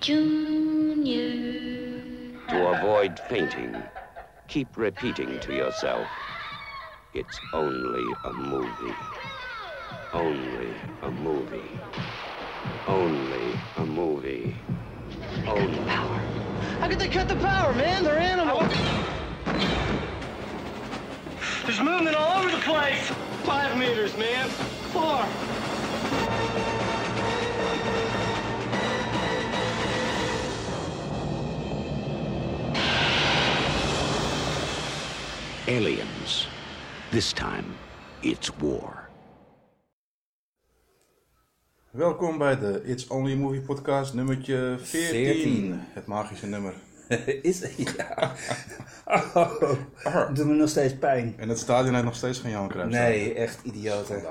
Junior. To avoid fainting, keep repeating to yourself, it's only a movie. Only a movie. Only a movie. Only power. How could they cut the power, man? They're animals. There's movement all over the place. Five meters, man. Four. Aliens. This time, it's war. Welkom bij de It's Only a Movie podcast nummertje 14. 14. Het magische nummer. Is ja. Oh, doet me nog steeds pijn. En het stadion heeft nog steeds geen Jan Cruijff. Nee, echt idioten.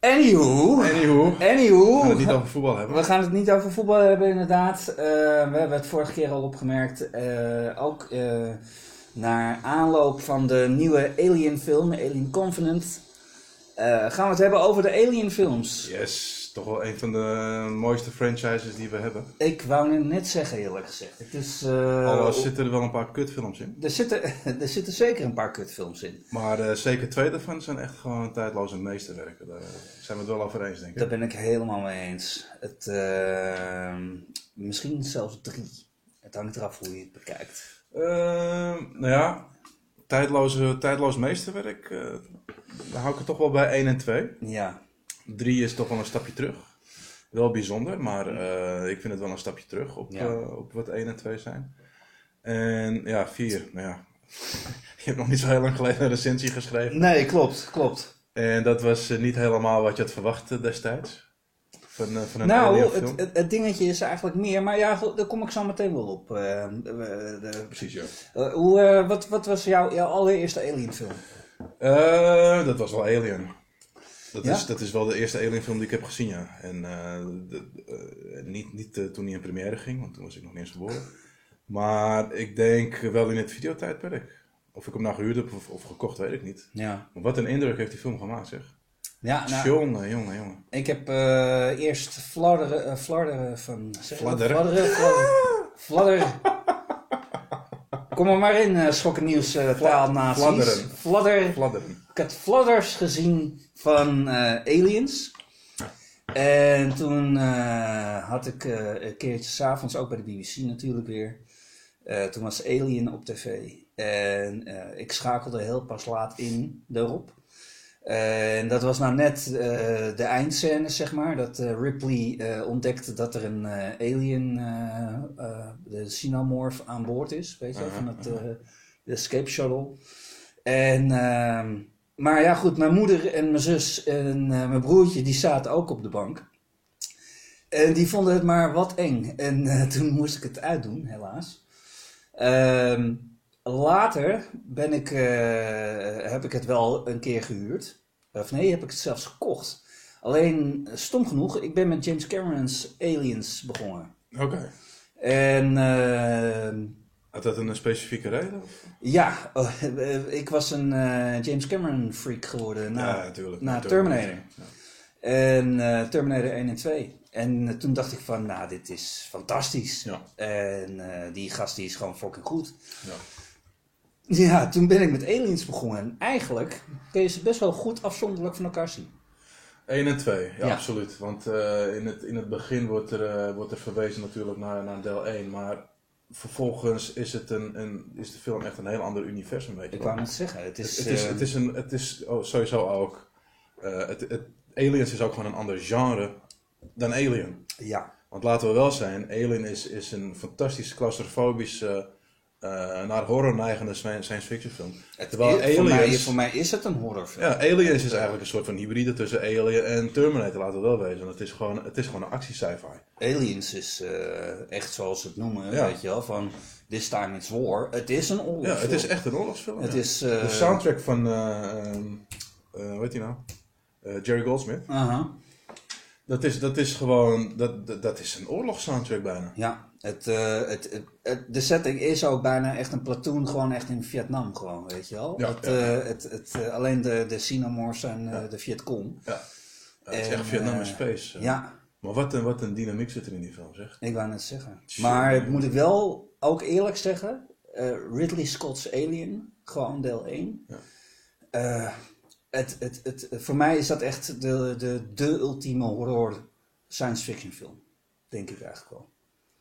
Anywho. Anywho. Anywho. We gaan het niet over voetbal hebben. We gaan het niet over voetbal hebben, inderdaad. Eh, we hebben het vorige keer al opgemerkt. eh, ook eh, naar aanloop van de nieuwe Alien film, Alien Covenant. eh, gaan we het hebben over de Alien films. Yes, toch wel een van de mooiste franchises die we hebben. Ik wou net zeggen, eerlijk gezegd. Het is, eh, Al zitten er wel een paar kutfilms in. er, zitten, er zitten zeker een paar kutfilms in. Maar eh, zeker twee daarvan zijn echt gewoon tijdloze meesterwerken. Daar zijn we het wel over eens, denk ik. Daar ben ik helemaal mee eens. Het, eh, misschien zelfs drie. Het hangt eraf hoe je het bekijkt. Ehm, nou ja, tijdloze, tijdloos meesterwerk. eh daar hou ik het toch wel bij 1 en 2. Ja, 3 is toch wel een stapje terug. Wel bijzonder, maar eh, ik vind het wel een stapje terug op, Ja. eh, op wat 1 en 2 zijn. En ja, 4. Nou ja, je hebt nog niet zo heel lang geleden een recensie geschreven. nee, klopt, klopt. En dat was niet helemaal wat je had verwacht destijds. Van, eh, van een Nou, het, het, het dingetje is eigenlijk meer, maar ja, daar kom ik zo meteen wel op. Eh, Precies, ja. eh, hoe, wat, wat was jouw, jouw allereerste Alien film? Dat was wel Alien. Dat, Ja? is, dat is wel de eerste Alien-film die ik heb gezien, ja. En de- niet, niet toen hij in première ging, want toen was ik nog niet eens geboren. Maar ik denk wel in het videotijdperk. Of ik hem nou gehuurd heb of, of gekocht, weet ik niet. Ja, Maar wat een indruk heeft die film gemaakt, zeg. Ja nou, Jongen, jongen, jongen. ik heb eh, eerst fladderen, fladderen van... Fladderen? Fladderen, fladderen. Fladderen. Kom er maar in, uh, schokkennieuws uh, taalnaties. fladderen. Fladder. Fladderen. Ik had fladders gezien van Aliens. En toen had ik een keertje s'avonds, ook bij de BBC natuurlijk weer. toen was Alien op tv. En ik schakelde heel pas laat in daarop. En dat was nou net eh, de eindscène, zeg maar. Dat eh, Ripley eh, ontdekte dat er een alien, de Xenomorph, aan boord is. Weet je, van het, eh, de escape shuttle. En, ehm, maar ja, goed, mijn moeder en mijn zus en mijn broertje, die zaten ook op de bank. En die vonden het maar wat eng. En toen moest ik het uitdoen, helaas. Ehm, later ben ik, eh, heb ik het wel een keer gehuurd. Of nee, heb ik het zelfs gekocht. Alleen, eh, stom genoeg, ik ben met James Cameron's Aliens begonnen. Oké. En ehm, Had dat een specifieke reden? ja, eh, ik was een James Cameron freak geworden na, Ja, na Terminator. Terminator. En Terminator 1 en 2. En toen dacht ik van, nou, dit is fantastisch. Ja. En die gast die is gewoon fucking goed. Ja. Toen ben ik met Aliens begonnen. En eigenlijk kun je ze best wel goed afzonderlijk van elkaar zien. 1 en 2, ja, Ja. absoluut. Want eh, in, het, in het begin wordt er, eh, wordt er verwezen natuurlijk naar, naar deel 1, maar vervolgens is, het een, een, is de film echt een heel ander universum, weet je Ik wou net zeggen, het is... het, is, eh, het is, een, het is oh, sowieso ook, het, het, Aliens is ook gewoon een ander genre dan Alien. Ja, Want laten we wel zijn, Alien is, is een fantastisch claustrofobische, eh, naar horror neigende sci- science fiction film. Terwijl voor, mij, Aliens... voor mij is het een horrorfilm. Ja, Aliens is eigenlijk een soort van hybride tussen Alien en Terminator, laten we wel wezen. Het is gewoon, het is gewoon een actie-sci-fi. Aliens is eh, echt zoals ze het noemen, Ja. weet je wel, van This Time It's War. Het is een oorlogsfilm. Ja, het is echt een oorlogsfilm. Het ja. is... eh, De soundtrack van, eh ehm, eh, hoe heet die nou? Jerry Goldsmith. Dat is, dat is gewoon, dat, dat, dat is een oorlogssoundtrack bijna. Ja, het, eh, het, het, het- de setting is ook bijna echt een platoon, gewoon echt in Vietnam gewoon, weet je wel. Ja, het, ja, eh, het, het, eh, alleen de, de zijn eh, de Vietcong. Ja. Het is En, echt Vietnam in space. Ja, Maar wat een, wat een dynamiek zit er in die film, zeg. Ik wou net zeggen. Maar moet ik wel ook eerlijk zeggen, Ridley Scott's Alien, gewoon deel 1. Ja. Het, het, het, voor mij is dat echt de, de, de ultieme horror science fiction film. Denk ik eigenlijk wel.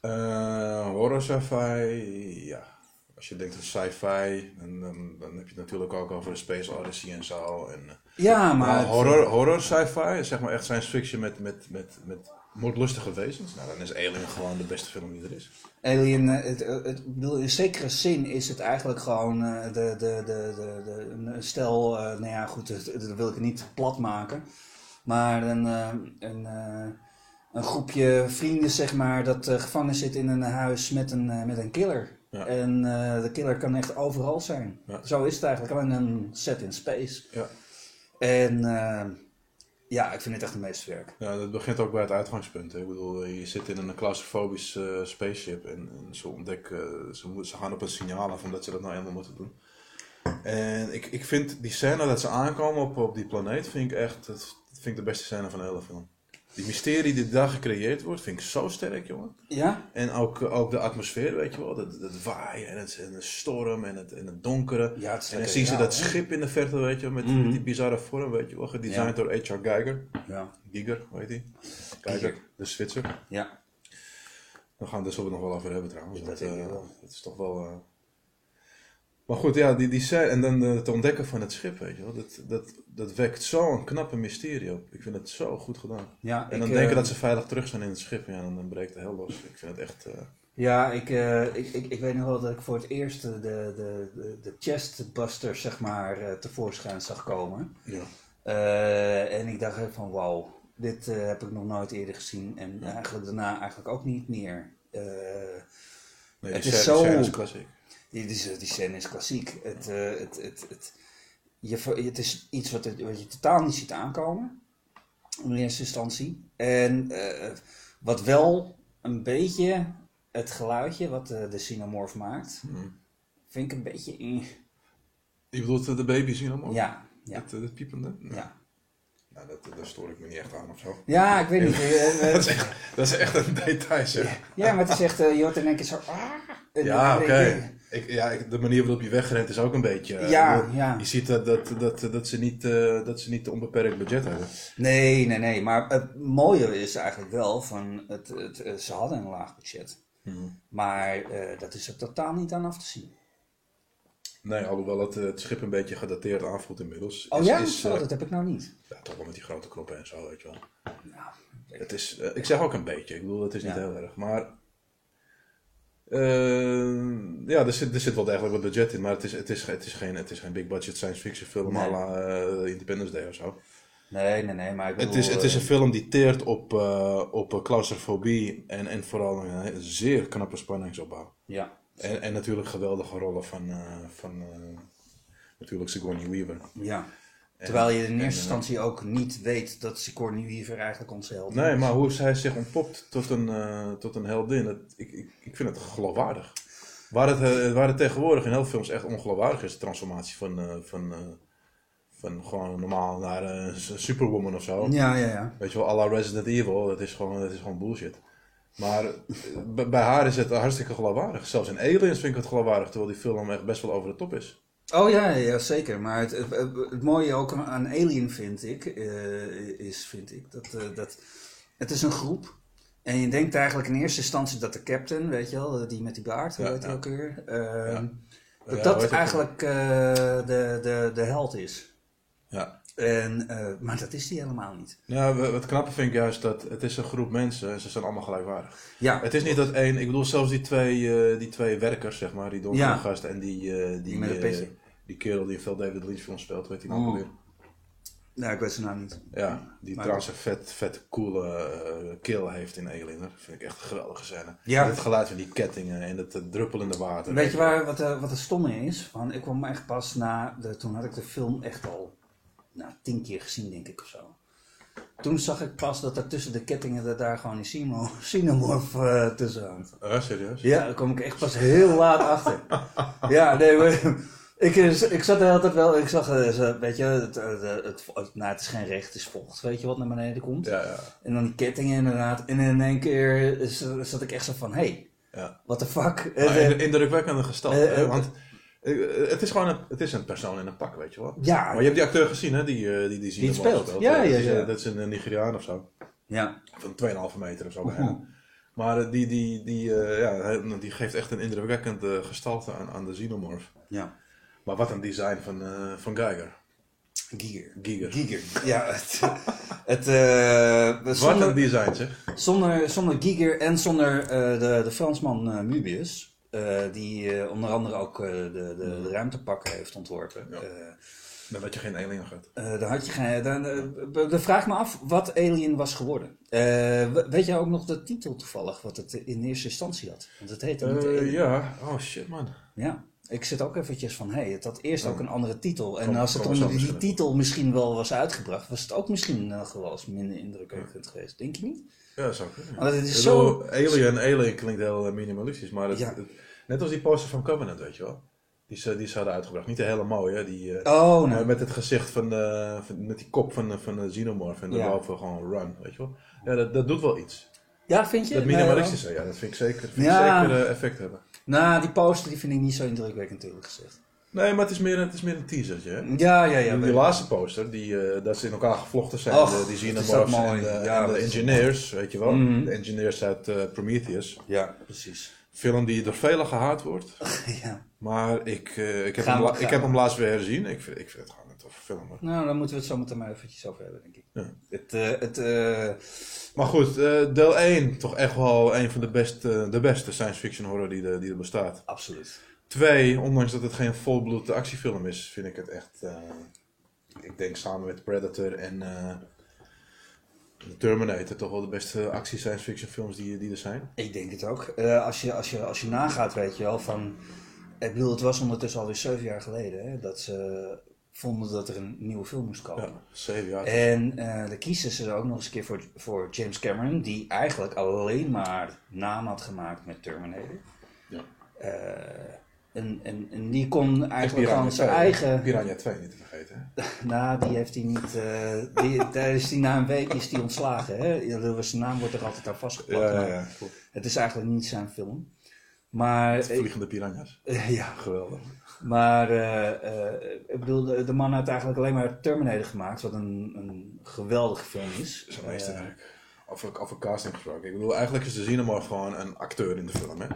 Eh horror sci-fi, ja. Als je denkt aan sci-fi, dan, dan, dan heb je het natuurlijk ook over Space Odyssey en zo. En, eh, Ja, maar... maar horror, horror sci-fi, zeg maar echt science fiction met, met, met, met moordlustige wezens. Nou, dan is Alien gewoon de beste film die er is. Alien, eh, het, het, bedoel, in zekere zin is het eigenlijk gewoon eh, de, de, de, de, de, een stel, eh, nou ja goed, dat, dat wil ik het niet plat maken, maar een, eh, een, eh, een groepje vrienden zeg maar dat eh, gevangen zit in een huis met een, eh, met een killer. Ja. En eh, de killer kan echt overal zijn. Ja. Zo is het eigenlijk, alleen een set in space. Ja. En eh, ja, ik vind het echt een meesterwerk. Ja, dat begint ook bij het uitgangspunt. Hè. Ik bedoel, eh, je zit in een claustrofobisch eh, spaceship en, en ze ontdekken, ze, moeten- ze gaan op een signaal af omdat ze dat nou eenmaal moeten doen. En ik, ik vind die scène dat ze aankomen op, op die planeet, vind ik echt, dat vind ik de beste scène van de hele film. Die mysterie die daar gecreëerd wordt, vind ik zo sterk, jongen. Ja? En ook, ook de atmosfeer, weet je wel. Dat, dat waaien en, het, en de storm en het, en het donkere. Ja, het en dan zien ze dat hè? schip in de verte, weet je wel. Met, Mhm. met die bizarre vorm, weet je wel. Gedesigned door H.R. Geiger. Ja. Giger, hoe heet hij? Geiger, de Zwitser. Ja. Daar gaan we het dus nog wel over hebben trouwens. Dat want, ik eh, dat is toch wel... eh, Maar goed, ja, die, die scène en dan eh, het ontdekken van het schip, weet je wel. Dat, dat, dat wekt zo'n knappe mysterie op. Ik vind het zo goed gedaan. Ja, En dan ik, denken eh, dat ze veilig terug zijn in het schip. En ja, dan, dan breekt de hel los. Ik vind het echt... eh, Ja, ik, ik, ik, ik weet nog wel dat ik voor het eerst de, de, de, de chestbuster, zeg maar, tevoorschijn zag komen. ja. En ik dacht van, wauw, dit heb ik nog nooit eerder gezien. En eigenlijk daarna eigenlijk ook niet meer. Nee, Het is zo- is klassiek. Die, die, die scène is klassiek. Het, eh, het, het, het, je, het is iets wat, het- wat je totaal niet ziet aankomen. In eerste instantie. En eh, wat wel een beetje het geluidje wat de, de Cinemorph maakt, vind ik een beetje... eh, Je bedoelt eh, de baby allemaal? ja, ja, eh, dat piepende? ja. Nou, dat, daar stoor ik me niet echt aan of zo. Ja, ik weet niet. eh, eh, Dat is echt, dat is echt een detail, zeg. ja, maar het is echt, eh, je hoort in één keer zo... ah, Ja, oké. Ik, ja, de manier waarop je wegrent is ook een beetje... eh, Ja, je- ja. Je ziet dat, dat, dat, dat, ze niet, eh, dat ze niet onbeperkt budget hebben. Nee, nee, nee. Maar het mooie is eigenlijk wel van, het, het, eh, ze hadden een laag budget. Maar eh, dat is er totaal niet aan af te zien. Nee, alhoewel het, het schip een beetje gedateerd aanvoelt inmiddels. Oh is- ja? is, dat heb ik nou niet. ja, toch wel met die grote knoppen en zo, weet je wel. Ja, Het is, ik zeg ook een beetje, ik bedoel, het is niet Ja. heel erg. Maar eh, ja, er zit, er zit wel degelijk wat budget in, maar het is, het is, het is, geen, het is geen big budget science fiction film Nee. à la eh, Independence Day of zo. Nee, nee, nee. Maar ik bedoel, Het is, het is eh, een film die teert op, eh, op eh, claustrofobie en, en vooral een zeer knappe spanningsopbouw. Ja, En, en natuurlijk geweldige rollen van, eh, van eh, natuurlijk Sigourney Weaver. ja. Terwijl je in eerste eh, instantie ook niet weet dat Sigourney Weaver eigenlijk onze held Nee, is. maar hoe zij zich ontpopt tot een, eh, tot een heldin, dat, ik, ik, ik vind het geloofwaardig. Waar het, eh, waar het tegenwoordig in heel veel films echt ongeloofwaardig is, de transformatie van, van, van gewoon normaal naar een superwoman of zo. Ja, ja, ja. Weet je wel, à la Resident Evil, dat is gewoon, dat is gewoon bullshit. Maar bij- bij haar is het hartstikke geloofwaardig. Zelfs in Aliens vind ik het geloofwaardig, terwijl die film echt best wel over de top is. Oh ja, ja zeker. Maar het, het, het mooie ook aan Alien vind ik, eh, is vind ik dat, eh, dat het is een groep. En je denkt eigenlijk in eerste instantie dat de captain, weet je wel, die met die baard, Ja, hij ja. ook weer? eh, Ja. Dat dat eigenlijk eh, de, de, de held is. Ja. En, eh, maar dat is die helemaal niet. Ja, wat knappe vind ik juist dat het is een groep mensen en ze zijn allemaal gelijkwaardig. Ja, Het is niet dat één, ik bedoel zelfs die twee, eh, die twee werkers, zeg maar, die donkere Ja. gast en die, eh, die, Die met de pissing. die kerel die in veel David Lynch films speelt, weet hij nou Oh. alweer? nou, ik weet ze nou niet. Ja, die Maar- trouwens een vet, vet coole kill heeft in Alien. Dat vind ik echt een geweldige scène. Ja. Het geluid van die kettingen en het druppelende water. Weet je waar, wat, wat het stomme is? Van, ik kwam echt pas na, de, toen had ik de film echt al nou, tien keer gezien, denk ik of zo. Toen zag ik pas dat er tussen de kettingen dat daar gewoon een Simo- Cinemorph eh, tussen hangt. Ah, serieus? Ja, daar kwam ik echt pas heel laat achter. Ja, nee, maar, Ik, eh, ik zat er altijd wel, ik zag, eh, weet je, het, het, het, nou het is geen recht, het is vocht, weet je wat naar beneden komt. Ja, ja. En dan die kettingen inderdaad. En in één keer zat ik echt zo van, hé, hey, ja. what the fuck? Maar indrukwekkende gestalte. hè, eh, want het is gewoon een, het is een persoon in een pak, weet je wel. ja, Maar je hebt die acteur gezien, hè? Die, eh, die, die, Die Xenomorph speelt. Ja, Eh, ja, dat is, eh, ja. Dat is een eh, Nigeriaan of zo. ja, Van 2,5 meter of zo bijna. Maar eh, die, die, die, eh, ja, hij- die geeft echt een indrukwekkende gestalte aan, aan de Xenomorph. ja. Maar wat een design van, eh, van Geiger. Giger. Giger. Giger. Ja, het, het, eh, Wat zonder, een design zeg. zonder, zonder Giger en zonder eh, de, de Fransman eh, Mubius, eh, die eh, onder andere ook eh, de, de, de ruimtepakken heeft ontworpen. Ja. Dan had je geen alien gehad. Eh, daar had je geen. Dan, dan vraag me af wat Alien was geworden. We- weet jij ook nog de titel toevallig, wat het in eerste instantie had? Want het heette ja, oh shit man. Ja. Ik zit ook eventjes van, hé, hey, het had eerst ook een andere titel. En Kom- als het onder die titel misschien wel was uitgebracht, was het ook misschien wel eens minder indrukwekkend geweest. Denk je niet? Ja, dat zou kunnen. Want het is Ik zo... bedoel, Alien, Alien klinkt heel eh, minimalistisch, maar het, Ja. het- net als die poster van Covenant, weet je wel. Die ze, die ze hadden uitgebracht. Niet de hele mooie, hè. Die, eh, Oh, maar nou. met het gezicht van, eh, van- met die kop van, de- van de Xenomorph en Ja. daarboven gewoon run, weet je wel. Ja, dat, dat doet wel iets. Ja, vind je? Dat Nee, minimalistische, ja, dat vind ik zeker, vind ik Ja. zeker eh, effect hebben. Nou, die poster die vind ik niet zo indrukwekkend, eerlijk gezegd. Nee, maar het is meer, het is meer een teasertje, hè. Ja, ja, ja. die, weet- laatste poster, die, eh, dat ze in elkaar gevlochten zijn, Och, de, die ook mooi. en, de, Ja, en de engineers, weet je wel. Mhm. De engineers uit eh, Prometheus. Ja, precies. Film die door velen gehaat wordt. ja. Maar ik, eh, ik, heb, Gaan hem, we- ik heb hem laatst weer herzien. Ik vind, ik vind het gewoon hoor. Nou, daar moeten we het zo meteen maar eventjes over hebben, denk ik. Ja. Het, eh, het, eh, Maar goed, eh, deel 1 toch echt wel een van de beste, de beste science fiction horror die, er- die er bestaat. absoluut. 2, ondanks dat het geen volbloed actiefilm is, vind ik het echt... ik denk samen met Predator en Terminator toch wel de beste actie science fiction films die, die er zijn. Ik denk het ook. Als, je, als, je, als je nagaat, weet je wel, van... Ik bedoel, het was ondertussen alweer zeven jaar geleden hè, dat ze vonden dat er een nieuwe film moest komen. Ja, 7 jaar. En eh dan kiezen ze er ook nog eens een keer voor, voor James Cameron, die eigenlijk alleen maar naam had gemaakt met Terminator. Ja. Eh, en, en, en die kon En eigenlijk gewoon zijn 2, eigen... Piranha 2 niet te vergeten. Nou, die heeft hij niet. eh, die, daar is hij na een week is die ontslagen. Hè? Zijn naam wordt er altijd aan vastgeplakt. Ja, ja, ja. Het is eigenlijk niet zijn film. Maar, Vliegende piranha's. ja, Geweldig. maar eh, eh, ik bedoel, de, de man had eigenlijk alleen maar Terminator gemaakt, wat een, een geweldige film is. Zijn Eh, meesterwerk. Over, over casting gesproken. Ik bedoel, eigenlijk is de Xenomorph gewoon een acteur in de film, hè?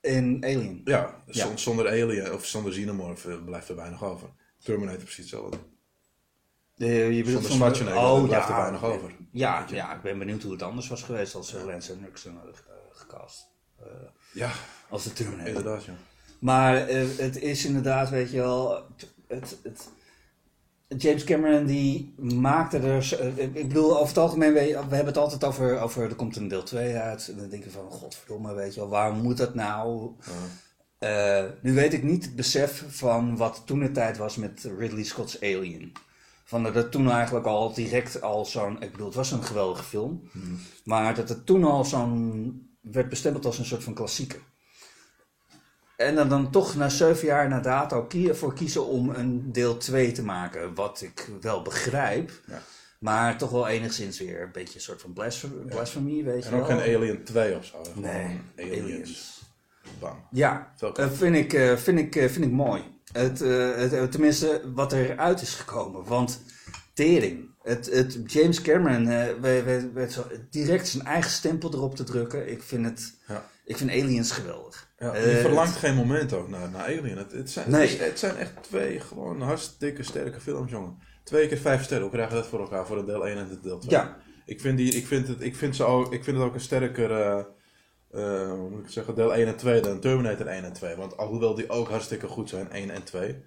in Alien. Ja, Ja. zon- zonder Alien of zonder Xenomorph blijft er weinig over. Terminator precies hetzelfde. De, je bedoelt Zonder Schwarzenegger er blijft er weinig over. Ja, ja, ik ben benieuwd hoe het anders was geweest als ze Lance Henriksen hadden gecast. Ja, als de Terminator. inderdaad, ja. Maar eh, het is inderdaad, weet je wel, het, het, James Cameron die maakte er, eh, ik bedoel, over het algemeen, we hebben het altijd over, over, er komt een deel 2 uit. En dan denk je van, godverdomme, weet je wel, waarom moet dat nou? Eh, nu weet ik niet het besef van wat toen de tijd was met Ridley Scott's Alien. Van dat het toen eigenlijk al direct al zo'n, ik bedoel, het was een geweldige film. Maar dat het toen al zo'n, werd bestempeld als een soort van klassieker. En dan, dan toch na zeven jaar na dato voor kiezen om een deel 2 te maken. Wat ik wel begrijp. Ja. Maar toch wel enigszins weer een beetje een soort van blasphemy, weet je En ook wel. geen Alien 2 of zo. Nee, aliens. aliens. Bam. Ja, eh, vind, ik, eh, vind, ik, eh, vind ik mooi. Het, het, tenminste, wat eruit is gekomen. Want tering. Het, het James Cameron eh, we- we- weet zo, direct zijn eigen stempel erop te drukken. Ik vind, het, Ja. ik vind Aliens geweldig. Ja, Eh, je verlangt geen moment ook naar, naar Alien. Het, het, zijn, Nee. het, het zijn echt twee gewoon hartstikke sterke films, jongen. Twee keer vijf sterren. Hoe krijgen we dat voor elkaar? Voor de deel 1 en de deel 2. Ja, Ik vind, die, ik, vind het, ik, vind ze ook, ik vind het ook een sterker, eh, eh, hoe moet ik het zeggen, deel 1 en 2 dan Terminator 1 en 2. Want alhoewel die ook hartstikke goed zijn, 1 en 2,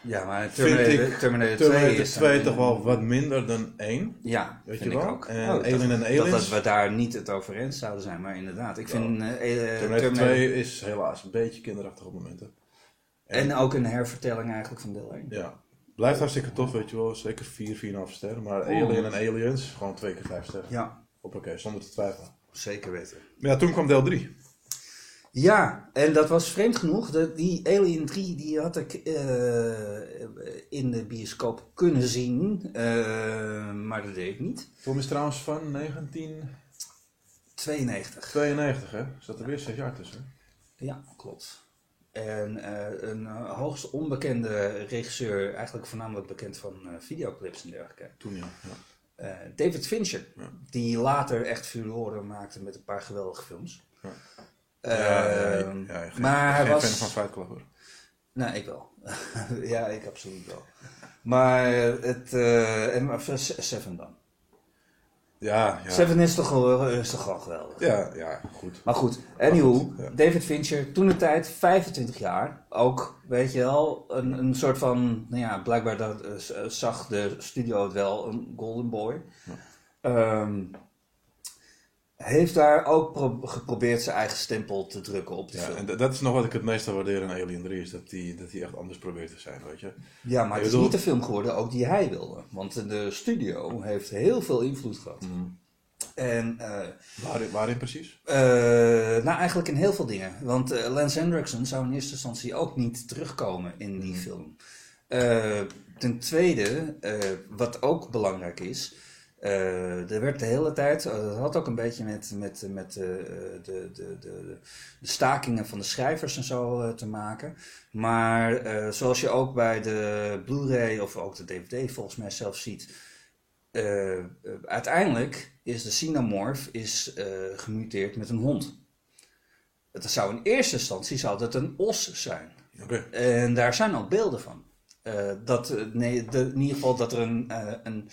ja maar vind Terminator, ik Terminator 2 Terminator is 2 toch wel wat minder dan 1. Ja, Weet vind je ik wel? ook. En Oh, Alien dat, en Aliens? dat we daar niet het over eens zouden zijn, maar inderdaad. Ik vind eh, Terminator Terminator 2 is helaas een beetje kinderachtig op momenten. en ook een hervertelling eigenlijk van deel 1. Ja. Blijft hartstikke tof, weet je wel. Zeker 4, 4,5 sterren. Maar Alien en Aliens, gewoon twee keer 5 sterren. Ja, Hoppakee, zonder te twijfelen. zeker weten. Maar ja, toen kwam deel 3. Ja, en dat was vreemd genoeg. Dat die Alien 3 die had ik eh, in de bioscoop kunnen zien, eh, maar dat deed ik niet. Film is trouwens van 1992, 92. hè? Zat er weer zes jaar tussen. Ja, klopt. En eh, een hoogst onbekende regisseur, eigenlijk voornamelijk bekend van videoclips en dergelijke. Toen ja. ja. David Fincher, Ja. die later echt furoren maakte met een paar geweldige films. Ja. Ehm, ja, ja, ja, ja, geen, maar hij was... fan van Fight Club hoor. Nou, ik wel. ja, ik absoluut wel. Maar het... eh, en Seven dan. Ja, ja. Seven is toch, wel, is toch gewoon geweldig. Ja, ja, goed. Maar goed, ja. David Fincher, toen de tijd 25 jaar, ook, weet je wel, een, een soort van, nou ja, blijkbaar dat, eh, zag de studio het wel, een golden boy. Ehm, heeft daar ook pro- geprobeerd zijn eigen stempel te drukken op de Ja, film. en dat is nog wat ik het meeste waardeer aan Alien 3, is dat die, dat die echt anders probeert te zijn, weet je. ja, maar het is bedoel- niet de film geworden ook die hij wilde. Want de studio heeft heel veel invloed gehad. Mm. En eh, Waarin, waarin precies? Eh, nou, eigenlijk in heel veel dingen. Want eh, Lance Hendrickson zou in eerste instantie ook niet terugkomen in die film. Eh, ten tweede, wat ook belangrijk is. Eh, er werd de hele tijd, eh, dat had ook een beetje met, met, met eh, de, de, de, de, stakingen van de schrijvers en zo eh, te maken. Maar zoals je ook bij de Blu-ray of ook de DVD volgens mij zelf ziet, uiteindelijk is de Xenomorph is, gemuteerd met een hond. Het zou in eerste instantie zou dat een os zijn. Oké. En daar zijn ook beelden van. Dat, nee, de, in ieder geval dat er een, een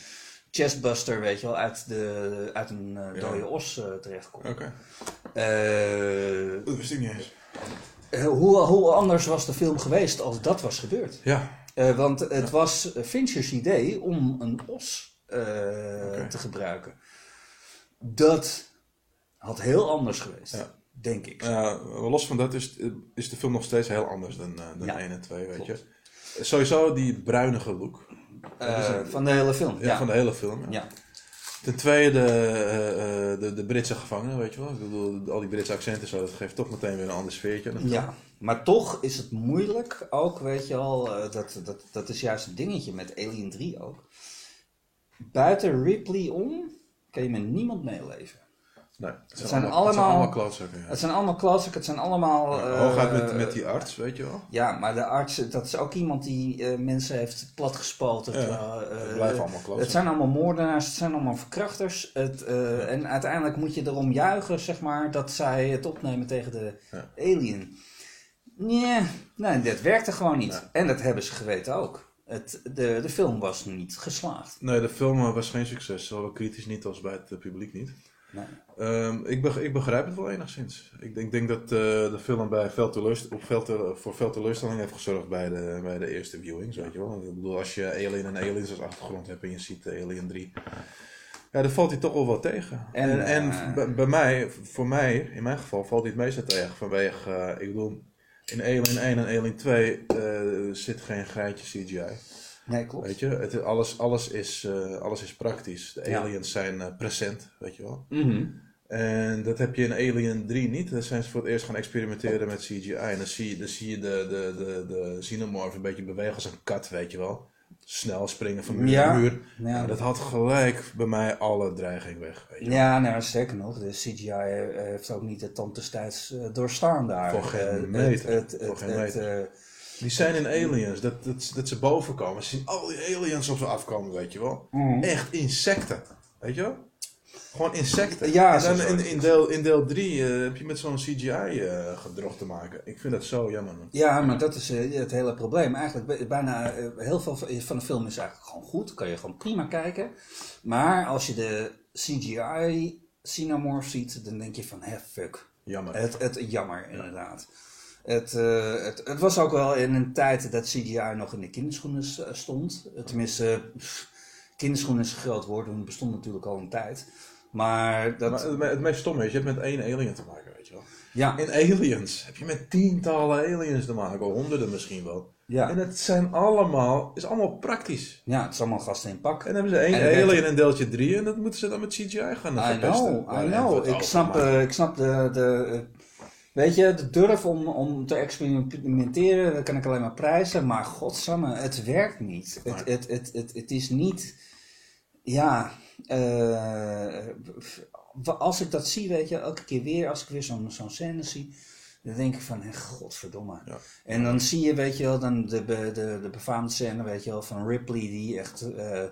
chestbuster, weet je wel, uit, de, uit een eh, Ja. dode os eh terechtkomt. Oké. Eh, Dat wist ik niet eens. hoe, hoe anders was de film geweest als dat was gebeurd? Ja, want het was Fincher's idee om een os te gebruiken. Dat had heel anders geweest, Ja. denk ik. Eh, los van dat is, is de film nog steeds heel anders dan, dan Ja, 1 en 2, weet klopt. je. Sowieso die bruinige look Eh, van de hele film. ja, van de hele film. ja. Ten tweede eh, eh, de, de Britse gevangenen, weet je wel. Ik bedoel, al die Britse accenten zo, dat geeft toch meteen weer een ander sfeertje. de. Ja, maar toch is het moeilijk ook, weet je al, eh, dat, dat, dat is juist een dingetje met Alien 3 ook. Buiten Ripley om kan je met niemand meeleven. Nee, het zijn, zijn allemaal, het zijn allemaal- allemaal klootzakken, ja. Het zijn allemaal klassieken, het zijn allemaal... Ja, eh, Hooguit met, met die arts, weet je wel. Ja, maar de arts, dat is ook iemand die eh, mensen heeft platgespoten. Ja, eh, het blijven allemaal kloten. Het zijn allemaal moordenaars, het zijn allemaal verkrachters. Het, En uiteindelijk moet je erom juichen, zeg maar, dat zij het opnemen tegen de alien. Nee, nee, dat werkte gewoon niet. Nee. En dat hebben ze geweten ook. Het, de, de film was niet geslaagd. Nee, de film was geen succes. Zowel kritisch niet als bij het publiek niet. Nee. Ehm, ik, beg- ik begrijp het wel enigszins. Ik denk, denk dat eh, de film bij op veel te- voor veel teleurstelling heeft gezorgd bij de, bij de eerste viewings, weet je wel. Ik bedoel, als je Alien en Aliens als achtergrond hebt en je ziet Alien 3, ja, dan valt hij toch wel wat tegen. En, En, en, eh, bij, bij mij, voor mij, in mijn geval, valt hij het meeste tegen vanwege, eh, ik bedoel, in Alien 1 en Alien 2 eh, zit geen geitje CGI. Nee, klopt. Weet je, het, alles, alles, is, eh, alles is praktisch. De Ja. aliens zijn eh, present, weet je wel. Mhm. En dat heb je in Alien 3 niet. Dan zijn ze voor het eerst gaan experimenteren met CGI. En dan zie je, dan zie je de, de, de, de xenomorph een beetje bewegen als een kat, weet je wel. Snel springen van muur Ja. naar muur. Ja. Dat had gelijk bij mij alle dreiging weg. Weet je. Ja, nou, sterker nog, de CGI eh, heeft ook niet de tand destijds doorstaan daar. Voor geen Eh, het- meter. Het, het, Voor geen het, meter. Eh, Die zijn in Aliens, dat, dat, dat ze boven komen. Ze zien al die aliens op ze afkomen, weet je wel. Mhm. Echt insecten, weet je wel. Gewoon insecten. Ja, en dan zo- in, in, deel, in deel 3 heb je met zo'n CGI eh gedrocht te maken. Ik vind dat zo jammer. man. Ja, maar dat is eh, het hele probleem. Eigenlijk bij- bijna eh, heel veel van- de film is eigenlijk gewoon goed. Kan je gewoon prima kijken. Maar als je de CGI Xenomorph ziet, dan denk je van, hè, fuck. Jammer. Het, het, jammer, inderdaad. Het, eh, het, het was ook wel in een tijd dat CGI nog in de kinderschoenen s- stond. Tenminste, pff, kinderschoenen is een groot woord, want het bestond natuurlijk al een tijd. Maar dat, Maar het, me- het meest stomme is, je hebt met één alien te maken, weet je wel. ja, In Aliens heb je met tientallen aliens te maken, honderden misschien wel. ja, En het zijn allemaal, is allemaal praktisch. ja, het is allemaal gasten in pak. En dan hebben ze één En alien in deeltje 3 en dat moeten ze dan met CGI gaan I verpesten. know, I know. Ik snap, eh, ik snap de, de, eh, Weet je, de durf om, om te experimenteren, dat kan ik alleen maar prijzen. Maar godsamme, het werkt niet. Het, het, het, het, het is niet... Ja, eh, als ik dat zie, weet je, elke keer weer, als ik weer zo'n zo'n scène zie, dan denk ik van, hé, godverdomme. Ja. En dan zie je, weet je wel, dan de, de, de, de befaamde scène, weet je wel, van Ripley die echt eh,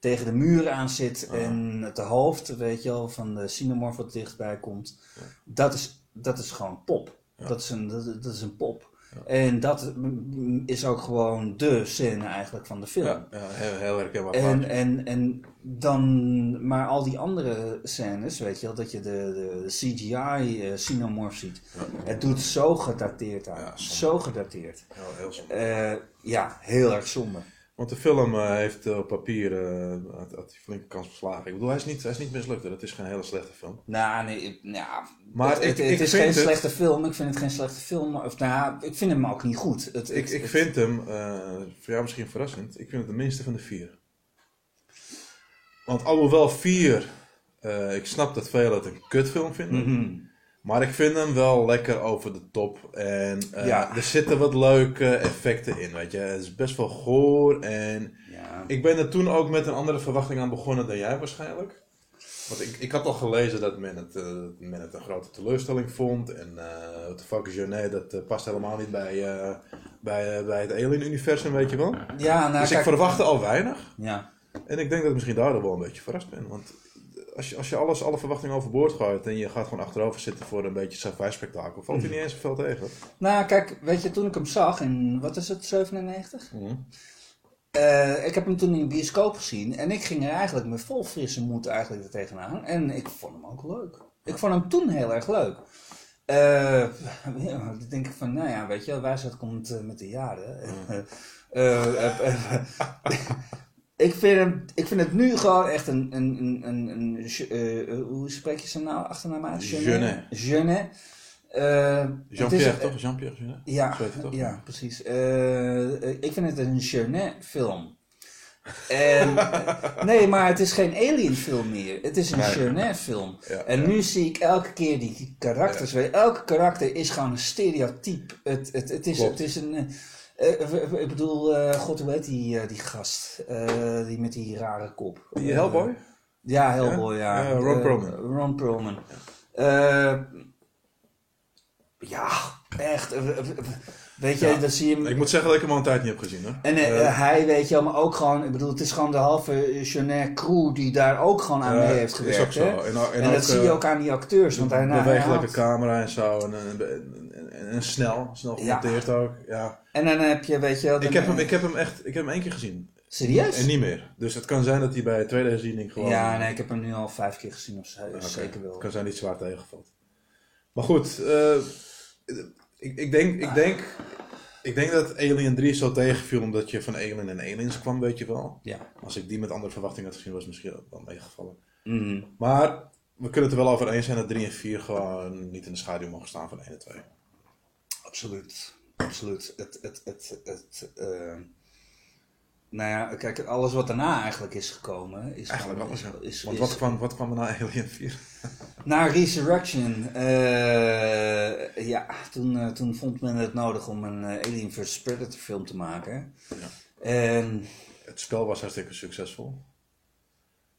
tegen de muur aan zit en het hoofd, weet je wel, van de Cinemorph wat dichtbij komt. Dat, is, dat is gewoon pop. Dat, is een, dat, dat is een pop. En dat is ook gewoon de scène eigenlijk van de film. Ja, ja, heel, heel herkenbaar. En, plaatje. en, en dan, maar al die andere scènes, weet je wel, dat je de, de, de CGI-cinemorph ziet. Het doet zo gedateerd aan. Zo gedateerd. Heel. Eh, ja, heel erg zonde. Want de film eh, heeft eh, op papier eh, had, flinke kans beslagen. Ik bedoel, hij is niet, hij is niet mislukt. Het is geen hele slechte film. Nou, nee, ik- ja, Maar het, ik- het, ik het is geen het- slechte film. Ik vind het geen slechte film. Of nou, ik vind hem ook niet goed. Het, Ik, ik vind hem, eh, voor jou misschien verrassend, ik vind het de minste van de vier. Want alhoewel vier, ik snap dat velen het een kutfilm vinden. Mhm. Maar ik vind hem wel lekker over de top. En eh, Ja. er zitten wat leuke effecten in, weet je. Het is best wel goor. En Ja. ik ben er toen ook met een andere verwachting aan begonnen dan jij waarschijnlijk. Want ik, ik had al gelezen dat men het, eh, men het een grote teleurstelling vond. En eh what the fuck is dat past helemaal niet bij, bij, bij het Alien-universum, weet je wel. ja, nou, dus ik verwachtte al weinig. ja. En ik denk dat ik misschien daardoor wel een beetje verrast ben. Want als je, als je alles, alle verwachtingen overboord gooit en je gaat gewoon achterover zitten voor een beetje sci-fi spektakel, valt hij niet eens zoveel tegen. nou, kijk, weet je, toen ik hem zag in, wat is het, 97? Mhm. Eh, ik heb hem toen in de bioscoop gezien en ik ging er eigenlijk met vol frisse moed eigenlijk er tegenaan. En ik vond hem ook leuk. Ik vond hem toen heel erg leuk. Ja, dan denk ik van, nou ja, weet je, wijsheid komt eh, met de jaren. Eh, ik, vind hem, ik vind het nu gewoon echt een, een, een, een, een eh, eh, hoe spreek je zijn nou, achternaam uit? Jeunet. Jeunet. Eh, Jean-Pierre, toch? Jean-Pierre Jeunet? ja, toch? ja, precies. Ik vind het een Jeunet-film. En, nee, maar het is geen Alien-film meer. Het is een Nee. Jeunet-film. Ja, en ja. nu zie ik elke keer die karakters. weer. Elke karakter is gewoon een stereotype. Het, het, het, is, Klopt. het is een. Eh, ik bedoel, eh, god, hoe heet die, eh, die gast? Die met die rare kop. Die Hellboy? Ja, Hellboy, ja. Ja, Ron Perlman. Ron Perlman. Ja, echt. Weet je, Ja. zie je hem. Ik moet zeggen dat ik hem al een tijd niet heb gezien hoor. En hij, weet je maar ook gewoon, ik bedoel, het is gewoon de halve Jeanette crew die daar ook gewoon aan mee heeft is gewerkt. ook zo. hè? En, en, En, dat zie je ook aan die acteurs. Want hij, camera en zo. En, snel, snel Ja. gemonteerd ook. Ja. En dan heb je, weet je wel... Ik, heb hem, ik heb hem echt, ik heb hem één keer gezien. Serieus? En niet meer. Dus het kan zijn dat hij bij de tweede herziening gewoon... Ja, nee, ik heb hem nu al vijf keer gezien of zo. Zeker wel. Het kan zijn dat hij zwaar tegenvalt. Maar goed, eh, ik, ik, denk, ik, denk, ik denk dat Alien 3 zo tegenviel omdat je van Alien en Aliens kwam, weet je wel. Ja. Als ik die met andere verwachtingen had gezien, was het misschien wel meegevallen. Mhm. Maar we kunnen het er wel over eens zijn dat 3 en 4 gewoon niet in de schaduw mogen staan van 1 en 2. Absoluut. Absoluut. Het, het, het, het, eh, nou ja, kijk, alles wat daarna eigenlijk is gekomen... Is Eigenlijk alles, ja. is, Want is- wat kwam, wat kwam er na Alien 4? Na Resurrection, eh, ja, toen, eh, toen vond men het nodig om een eh, Alien vs Predator film te maken. En Het spel was hartstikke succesvol.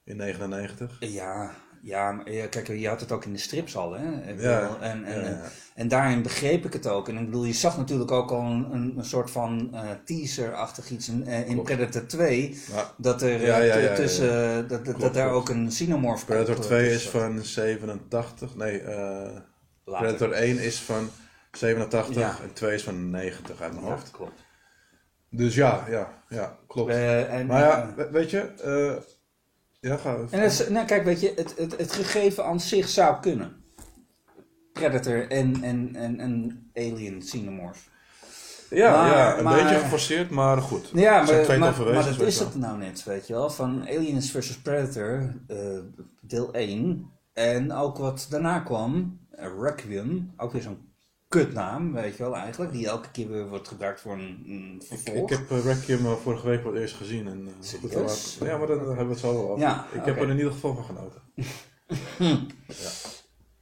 In 99. ja, ja, maar, ja, kijk, je had het ook in de strips al, hè? Ik Ja, bedoel, en, en, ja, en, en daarin begreep ik het ook. En ik bedoel, je zag natuurlijk ook al een, een, soort van eh, teaser-achtig iets in, in Klopt. Predator 2. Ja. Dat er eh, tussen, dat, dat, daar ook een xenomorph Predator kop, eh, 2 is van 87. Nee, Later. Predator 1 is van 87 Ja. en 2 is van 90 uit mijn hoofd. klopt. Dus ja, ja, ja, klopt. En, maar ja, we- weet je, ja, ga. En het, is- nou, kijk, weet je, het, het, het gegeven aan zich zou kunnen. Predator en, en, en, en Alien Xenomorph. ja, maar- ja, een maar- beetje geforceerd, maar goed. Ja, maar, twee maar, dat is wel. het nou net, weet je wel. Van Aliens vs Predator, eh, deel 1. En ook wat daarna kwam, eh, Requiem. Ook weer zo'n kutnaam, weet je wel eigenlijk. Die elke keer weer wordt gebruikt voor een, vervolg. ik heb uh, Requiem eh, vorige week voor het eerst gezien. En, laat- ja, maar daar hebben we het zo wel over. Ja, ik heb er in ieder geval van genoten.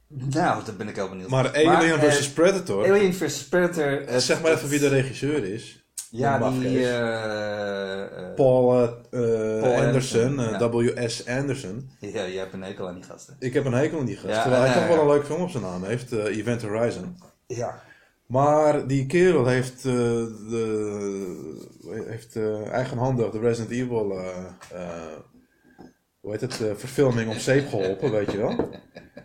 Nou, daar ben ik heel benieuwd. Maar Alien eh, vs Predator, Alien vs Predator. het- zeg maar even wie de regisseur is. Ja, die... Paul, Paul Anderson, Anderson, ja. W.S. Anderson. Ja, jij hebt een hekel aan die gasten. Ik heb een hekel aan die gast. Ja, terwijl hij toch wel ja. een leuke film op zijn naam heeft, Event Horizon. Ja. Maar die kerel heeft, eh, de, heeft eh, eigenhandig de Resident Evil eh, hoe heet het, verfilming om zeep geholpen, weet je wel.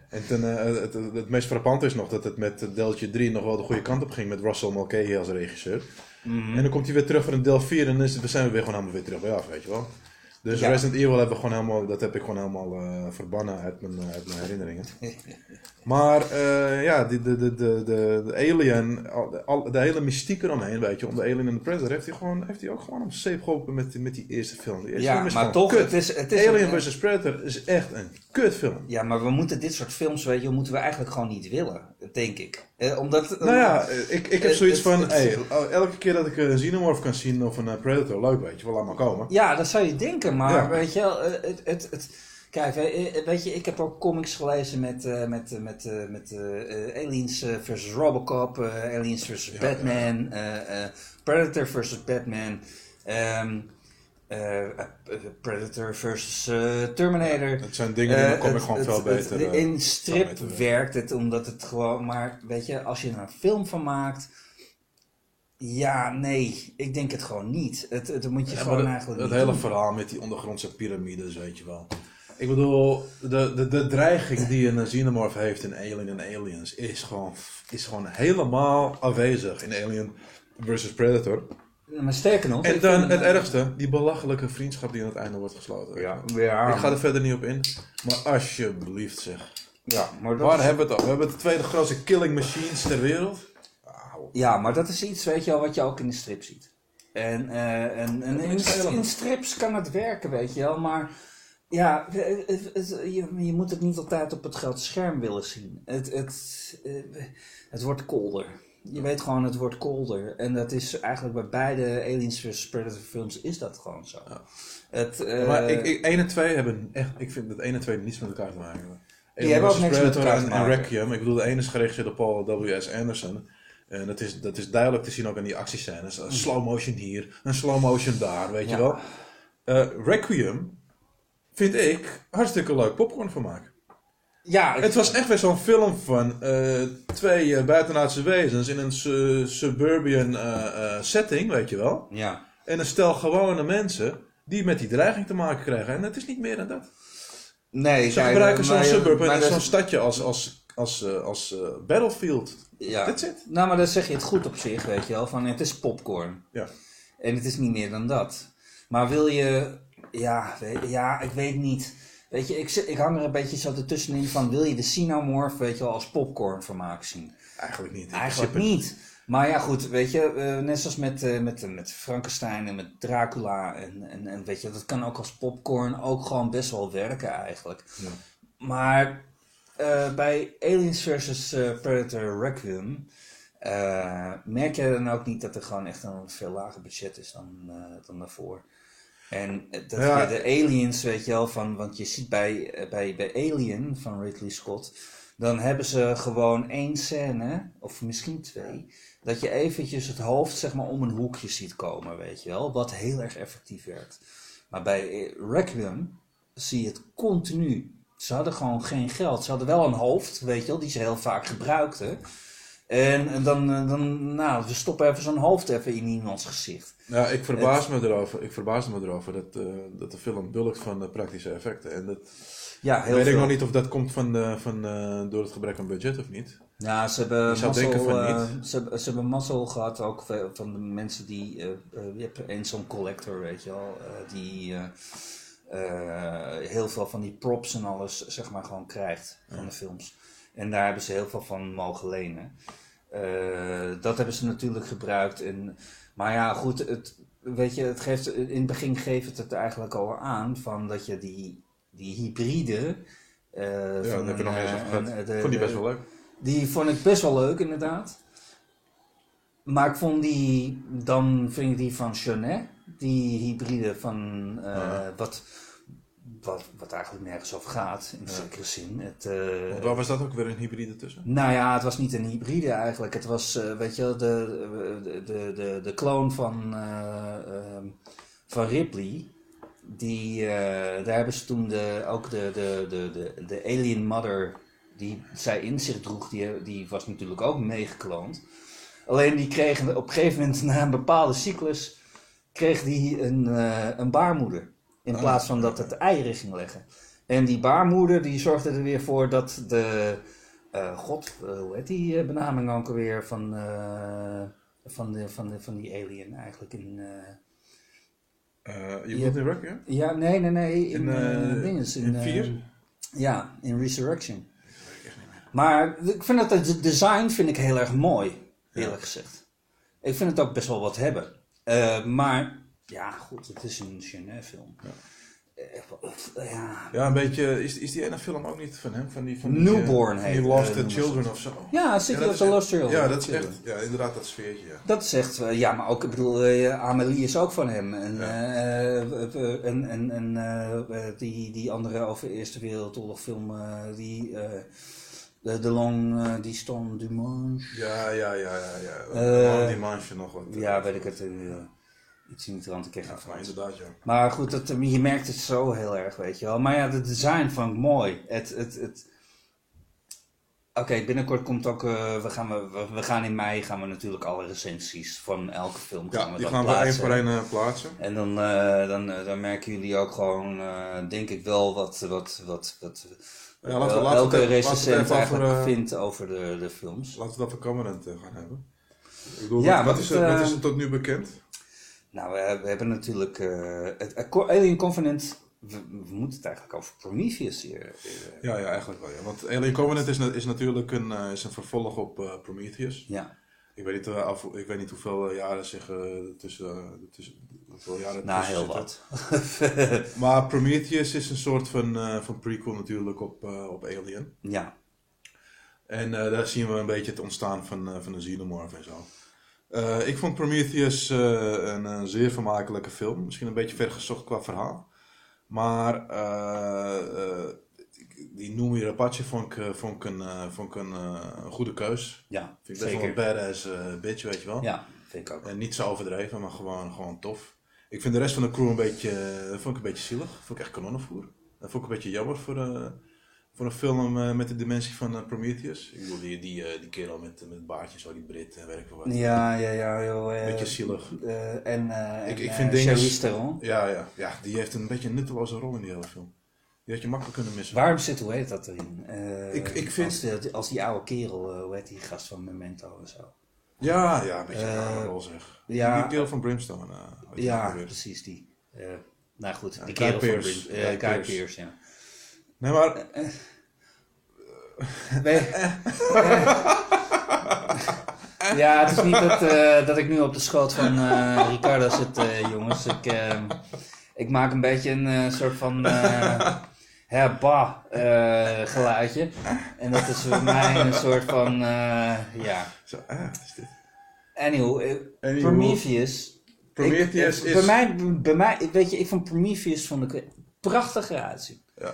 En ten, het, het, het meest frappant is nog dat het met deeltje 3 nog wel de goede kant op ging met Russell Mulcahy als regisseur. Mhm. En dan komt hij weer terug voor een deel 4 en dan is het, we zijn we weer gewoon helemaal weer terug bij af, weet je wel. Dus Ja. Resident Evil hebben we gewoon helemaal, dat heb ik gewoon helemaal verbannen uit mijn, uit mijn herinneringen. Maar eh, ja, de, de, de, de, de Alien, al, de, hele mystiek eromheen, weet je, om de Alien en de Predator, heeft hij, gewoon, heeft hij ook gewoon om zeep geholpen met, die- met die eerste film. Die eerste Ja, film is maar toch, kut. het is- het is Alien een- vs Predator is echt een kutfilm. Ja, maar we moeten dit soort films, weet je, moeten we eigenlijk gewoon niet willen, denk ik. Eh, omdat... Nou ja, eh, ik, ik heb het- zoiets het- van, hey, elke keer dat ik een Xenomorph kan zien of een eh, Predator, leuk weet je, wel laat maar komen. Ja, dat zou je denken, maar Ja. weet je wel, eh, het, het, het, kijk, we- eh, weet je, ik heb ook comics gelezen met, eh, met, eh, met, eh, met eh, eh, Aliens eh, versus Robocop, eh, Aliens versus Batman, eh, eh, Predator versus Batman, ehm, eh, eh, Predator versus eh, Terminator. Het zijn dingen die Eh, comic het- gewoon het- veel het- beter... eh, In strip werkt het omdat het gewoon, maar weet je, als je er een film van maakt. Ja, nee, ik denk het gewoon niet. Het, het dat moet je Ja, gewoon dat- eigenlijk Het hele verhaal met die ondergrondse piramides, weet je wel. Ik bedoel, de, de, de dreiging die een xenomorph heeft in Alien en Aliens is gewoon, is gewoon helemaal aanwezig in Alien vs Predator. Maar sterker nog. En dan het ergste, die belachelijke vriendschap die aan het einde wordt gesloten. Ja, ja, Ik ga er verder niet op in, maar alsjeblieft zeg. ja, maar dat Waar is, hebben we het over? We hebben de tweede grootste killing machines ter wereld. ja, maar dat is iets, weet je wel, wat je ook in de strip ziet. En, eh, en, en in, in strips kan het werken, weet je wel, maar ja, het- het- je, je moet het niet altijd op het grote scherm willen zien. Het, het, eh, het wordt kolder. Je weet gewoon, het wordt kolder. En dat is eigenlijk bij beide Aliens vs Predator films is dat gewoon zo. Het, eh, maar ik, ik, 1 en 2 hebben echt, ik vind dat 1 en 2 niets met elkaar te maken hebben. Die hebben ook niks met Predator elkaar te en, en maken. Requiem. Ik bedoel, de ene is geregisseerd door Paul W.S. Anderson. En dat is, dat is duidelijk te zien ook in die actiescènes. Een slow motion hier, een slow motion daar, weet Ja. je wel. Eh, Requiem vind ik hartstikke leuk popcorn van maken. ja, Het was echt weer zo'n film van eh, twee eh, buitenaardse wezens in een su- suburban eh, setting, weet je wel. ja. En een stel gewone mensen die met die dreiging te maken krijgen. En het is niet meer dan dat. Nee, Ze gebruiken zo'n suburb en zo'n stadje als, als, als, als battlefield. Ja. That's it. Nou, maar dan zeg je het goed op zich, weet je wel. Van het is popcorn. Ja. En het is niet meer dan dat. Maar wil je... Ja, ja ik weet niet. Weet je, ik, ik hang er een beetje zo ertussenin van... Wil je de Xenomorph, weet je wel, als popcorn vermaak zien? Eigenlijk niet. Eigenlijk niet. Maar ja, goed, weet je, eh, net zoals met, eh, met, met Frankenstein en met Dracula en, en, en weet je, dat kan ook als popcorn ook gewoon best wel werken eigenlijk. Ja. Maar eh, bij Aliens vs eh, Predator Requiem eh, merk je dan ook niet dat er gewoon echt een veel lager budget is dan, eh, dan daarvoor. En eh, dat Ja. de aliens, weet je wel, van, want je ziet bij, eh, bij, bij Alien van Ridley Scott, dan hebben ze gewoon één scène, of misschien twee, dat je eventjes het hoofd zeg maar om een hoekje ziet komen, weet je wel, wat heel erg effectief werkt. Maar bij eh, Requiem zie je het continu. Ze hadden gewoon geen geld. Ze hadden wel een hoofd, weet je wel, die ze heel vaak gebruikten. En, en dan, eh, dan, nou, we stoppen even zo'n hoofd even in iemands gezicht. Ja, ik verbaas me erover, ik verbaas me erover dat, eh, dat de film bulkt van de praktische effecten. En dat Ja, heel weet ik veel. nog niet of dat komt van, de, van, eh, door het gebrek aan budget of niet. Ja, ze hebben Ik mazzel, eh, niet. ze, ze hebben mazzel gehad ook van de mensen die... eh, eh, je hebt een zo'n collector, weet je wel, eh, die eh, eh, heel veel van die props en alles, zeg maar, gewoon krijgt van de films. En daar hebben ze heel veel van mogen lenen. Eh, dat hebben ze natuurlijk gebruikt. En, maar ja, goed, het, weet je, het geeft, in het begin geeft het het eigenlijk al aan van dat je die, die hybride... eh, Ja, van dat heb nog eens eh, de- vond die best wel leuk. die vond ik best wel leuk, inderdaad. Maar ik vond die, dan vind ik die van Chenet, die hybride van, Ja. wat wat, wat eigenlijk nergens over gaat, in zekere zin. Het, eh, Want waar was dat ook weer een hybride tussen? nou ja, het was niet een hybride eigenlijk. Het was, eh, weet je de, de, de, de, de kloon van, eh, ehm, van Ripley. Die, daar hebben ze toen de, ook de, de, de, de, de Alien Mother, die zij in zich droeg, die, die was natuurlijk ook meegekloond. Alleen die kregen op een gegeven moment, na een bepaalde cyclus, kreeg die een, een baarmoeder. In Ah, plaats van dat het eieren ging leggen. En die baarmoeder die zorgde er weer voor dat de... eh, God, eh, hoe heet die eh, benaming ook alweer van, van, de, van, de, van die alien eigenlijk in... je wilt in Rock, ja? ja, nee, nee, nee. In, In, dinges, in eh, vier? ja, in Resurrection. Maar ik vind dat het design vind ik heel erg mooi, eerlijk gezegd. Ik vind het ook best wel wat hebben. Maar, ja, goed, het is een Genet film. Eh, ja. Ja, een beetje. Is, is die ene film ook niet van hem? Van die, van die, Newborn eh, heet Die Lost eh, the Children of zo. Ja, City of the echt- Lost Children. Ja, dat is echt. Ja, inderdaad, dat sfeertje. Ja. Dat zegt, eh, ja, maar ook, ik bedoel, eh, Amelie is ook van hem. En, eh, eh, eh, en, en, en eh, eh, die, die andere over Eerste Wereldoorlog film, eh, die, eh, de, de Long eh, Distance du Manche. Ja, ja, ja, ja. ja. Eh, Man, die manche nog wat. eh, Ja, weet ik het. eh, iets in het rand te krijgen. Ja, inderdaad, ja. Maar goed, dat, eh, je merkt het zo heel erg, weet je wel. Maar ja, het design vond ik mooi. Het, het, het... Oké, binnenkort komt ook, eh, we, gaan, we, we gaan in mei gaan we natuurlijk alle recensies van elke film gaan Ja, we die dan gaan we één voor één eh, plaatsen. En dan, dan, dan merken jullie ook gewoon, denk ik wel, wat, wat, wat, wat Ja, laten we- wel laten we elke recensent over, eigenlijk eh, vindt over de, de films. Laten we dat voor Covenant eh, gaan hebben. Ik bedoel, Ja, wat, wat is het, wat is er tot nu bekend? Nou, we, we hebben natuurlijk eh, het Alien Covenant. We, we moeten het eigenlijk over Prometheus hier. eh, Ja, ja, eigenlijk wel. Ja. Want Alien Covenant is, na- is natuurlijk een, eh, is een vervolg op Prometheus. ja. Ik weet niet, af, ik weet niet hoeveel jaren zich tussen, tussen, hoeveel jaren Nou, heel wat. Maar Prometheus is een soort van, van prequel natuurlijk op, op Alien. ja. En daar zien we een beetje het ontstaan van, van de Xenomorph en zo. Eh, ik vond Prometheus eh, een, een zeer vermakelijke film. Misschien een beetje vergezocht qua verhaal. Maar eh, die Numi Rapace vond ik, vond ik, een, vond ik een, een goede keus. Ja, Vind ik best wel een badass bitch, weet je wel. Ja, vind ik ook. En niet zo overdreven, maar gewoon, gewoon tof. Ik vind de rest van de crew een beetje, vond ik een beetje zielig. Vond ik echt kanonnenvoer. Dat vond ik een beetje jammer voor, voor een film eh, met de dimensie van eh, Prometheus. Ik bedoel, die, die, eh, die kerel met, met baardje, zo, die Brit en veel wat. Ja, ja, ja. Joh, Beetje zielig. en Ik- en, ik vind Charlize Theron. Ja, ja, ja, die heeft een beetje een nutteloze rol in die hele film. Die had je makkelijk kunnen missen. Waarom zit, hoe heet dat erin? Ik- ik vind- Als, de- als die oude kerel, hoe heet die gast van Memento en zo. Ja, ja, een beetje een rare rol zeg. ja. Die kerel van Brimstone. Ja, precies die. Nou goed, die Guy kerel van Pearce. Brim- Guy Guy Pearce. Pearce, ja. Nee, maar Nee. ja, het is niet dat, eh, dat ik nu op de schoot van eh, Ricardo zit, eh, jongens. Ik, eh, ik maak een beetje een eh, soort van uh, herba eh, geluidje. En dat is voor mij een soort van, eh, ja. zo, ah, wat is dit? Anywho, eh, Anywho. Prometheus. Prometheus ik, is... Bij mij, bij mij, weet je, ik vond Prometheus vond ik prachtig eruit zien. Ja.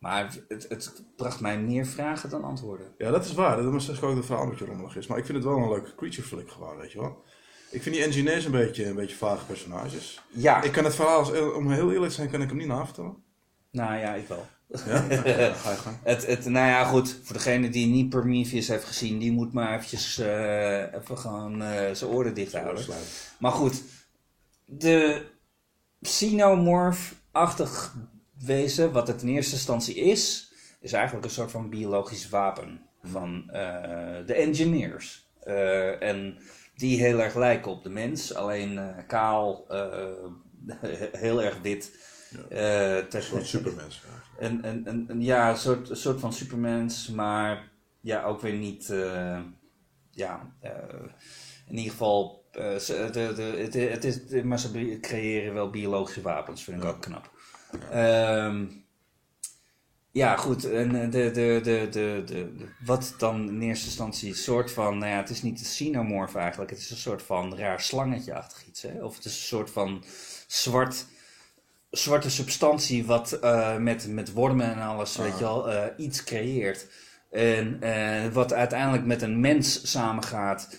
Maar het, het bracht mij meer vragen dan antwoorden. Ja, dat is waar. Dat is misschien ook de verhaal een beetje rommelig is. Maar ik vind het wel een leuke creature flick gewoon, weet je wel. Ik vind die engineers een beetje, een beetje vage personages. Ja, Ik kan het verhaal, als, om heel eerlijk te zijn, kan ik hem niet navertellen. nou ja, ik wel. Ja? Ja, ga je gang. Het, het, nou ja, goed. Voor degene die niet Prometheus heeft gezien, die moet maar eventjes eh, even gewoon eh, zijn oren dicht houden. Maar goed, de xenomorph-achtig wezen, wat het in eerste instantie is, is eigenlijk een soort van biologisch wapen van eh, de engineers. Eh, en die heel erg lijken op de mens, alleen eh, kaal, heel erg wit. Eh, Een soort supermens. Ja. een, een, een, een- ja, een soort, een soort van supermens, maar ja, ook weer niet. ja, in ieder geval. de, het, het is, maar ze creëren wel biologische wapens, vind ik ook knap. Ehm, ja, goed. En eh, de, de, de, de, de, wat dan in eerste instantie een soort van. Nou ja, het is niet een xenomorph eigenlijk. Het is een soort van raar slangetje-achtig iets. Hè? Of het is een soort van zwart zwarte substantie wat eh, met, met wormen en alles, weet je wel, eh, iets creëert. En wat uiteindelijk met een mens samengaat.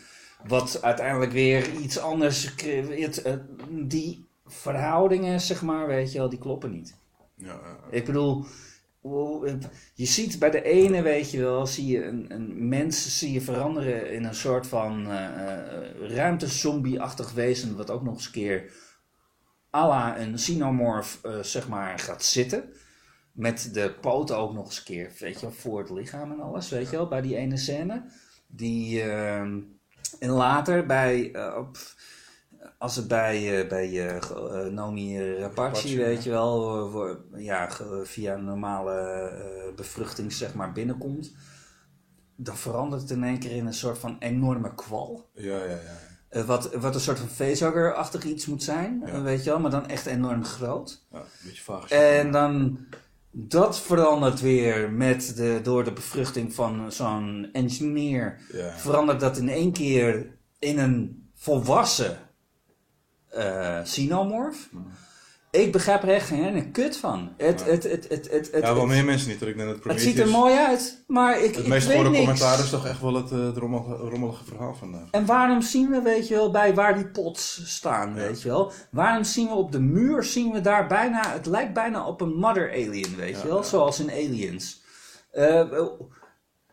Wat uiteindelijk weer iets anders creëert. die verhoudingen, zeg maar, weet je wel, die kloppen niet. Ja. Ik bedoel, je ziet bij de ene, weet je wel, zie je een, een mens zie je veranderen in een soort van eh, ruimtezombie-achtig wezen, wat ook nog eens een keer à la een xenomorph, eh, zeg maar, gaat zitten. Met de poten ook nog eens een keer, weet je wel, voor het lichaam en alles, weet je wel, bij die ene scène. Die, ehm, en later bij, op, als het bij, eh, bij eh, ge- eh, Nomi eh, Rapace, weet je wel, eh, wo- ja, via een normale eh, bevruchting zeg maar binnenkomt, dan verandert het in één keer in een soort van enorme kwal. ja, ja, ja. Eh, wat, wat een soort van facehugger-achtig iets moet zijn, Ja. eh, weet je wel, maar dan echt enorm groot. Ja, een beetje vaag. En dan dat verandert weer met de, door de bevruchting van zo'n engineer. Ja. Verandert dat in één keer in een volwassen xenomorph. Ik begrijp er echt geen kut van. Het, Ja. het, het, het, het, het, Ja, wel meer mensen niet. Dat ik net het het ziet er mooi uit, maar ik, Het meest gehoorde commentaar is toch echt wel het, eh, het rommelige verhaal van. eh, En waarom zien we, weet je wel, bij waar die pots staan, weet je wel? Waarom zien we op de muur, zien we daar bijna, het lijkt bijna op een mother alien, weet je wel? Zoals in Aliens. Eh,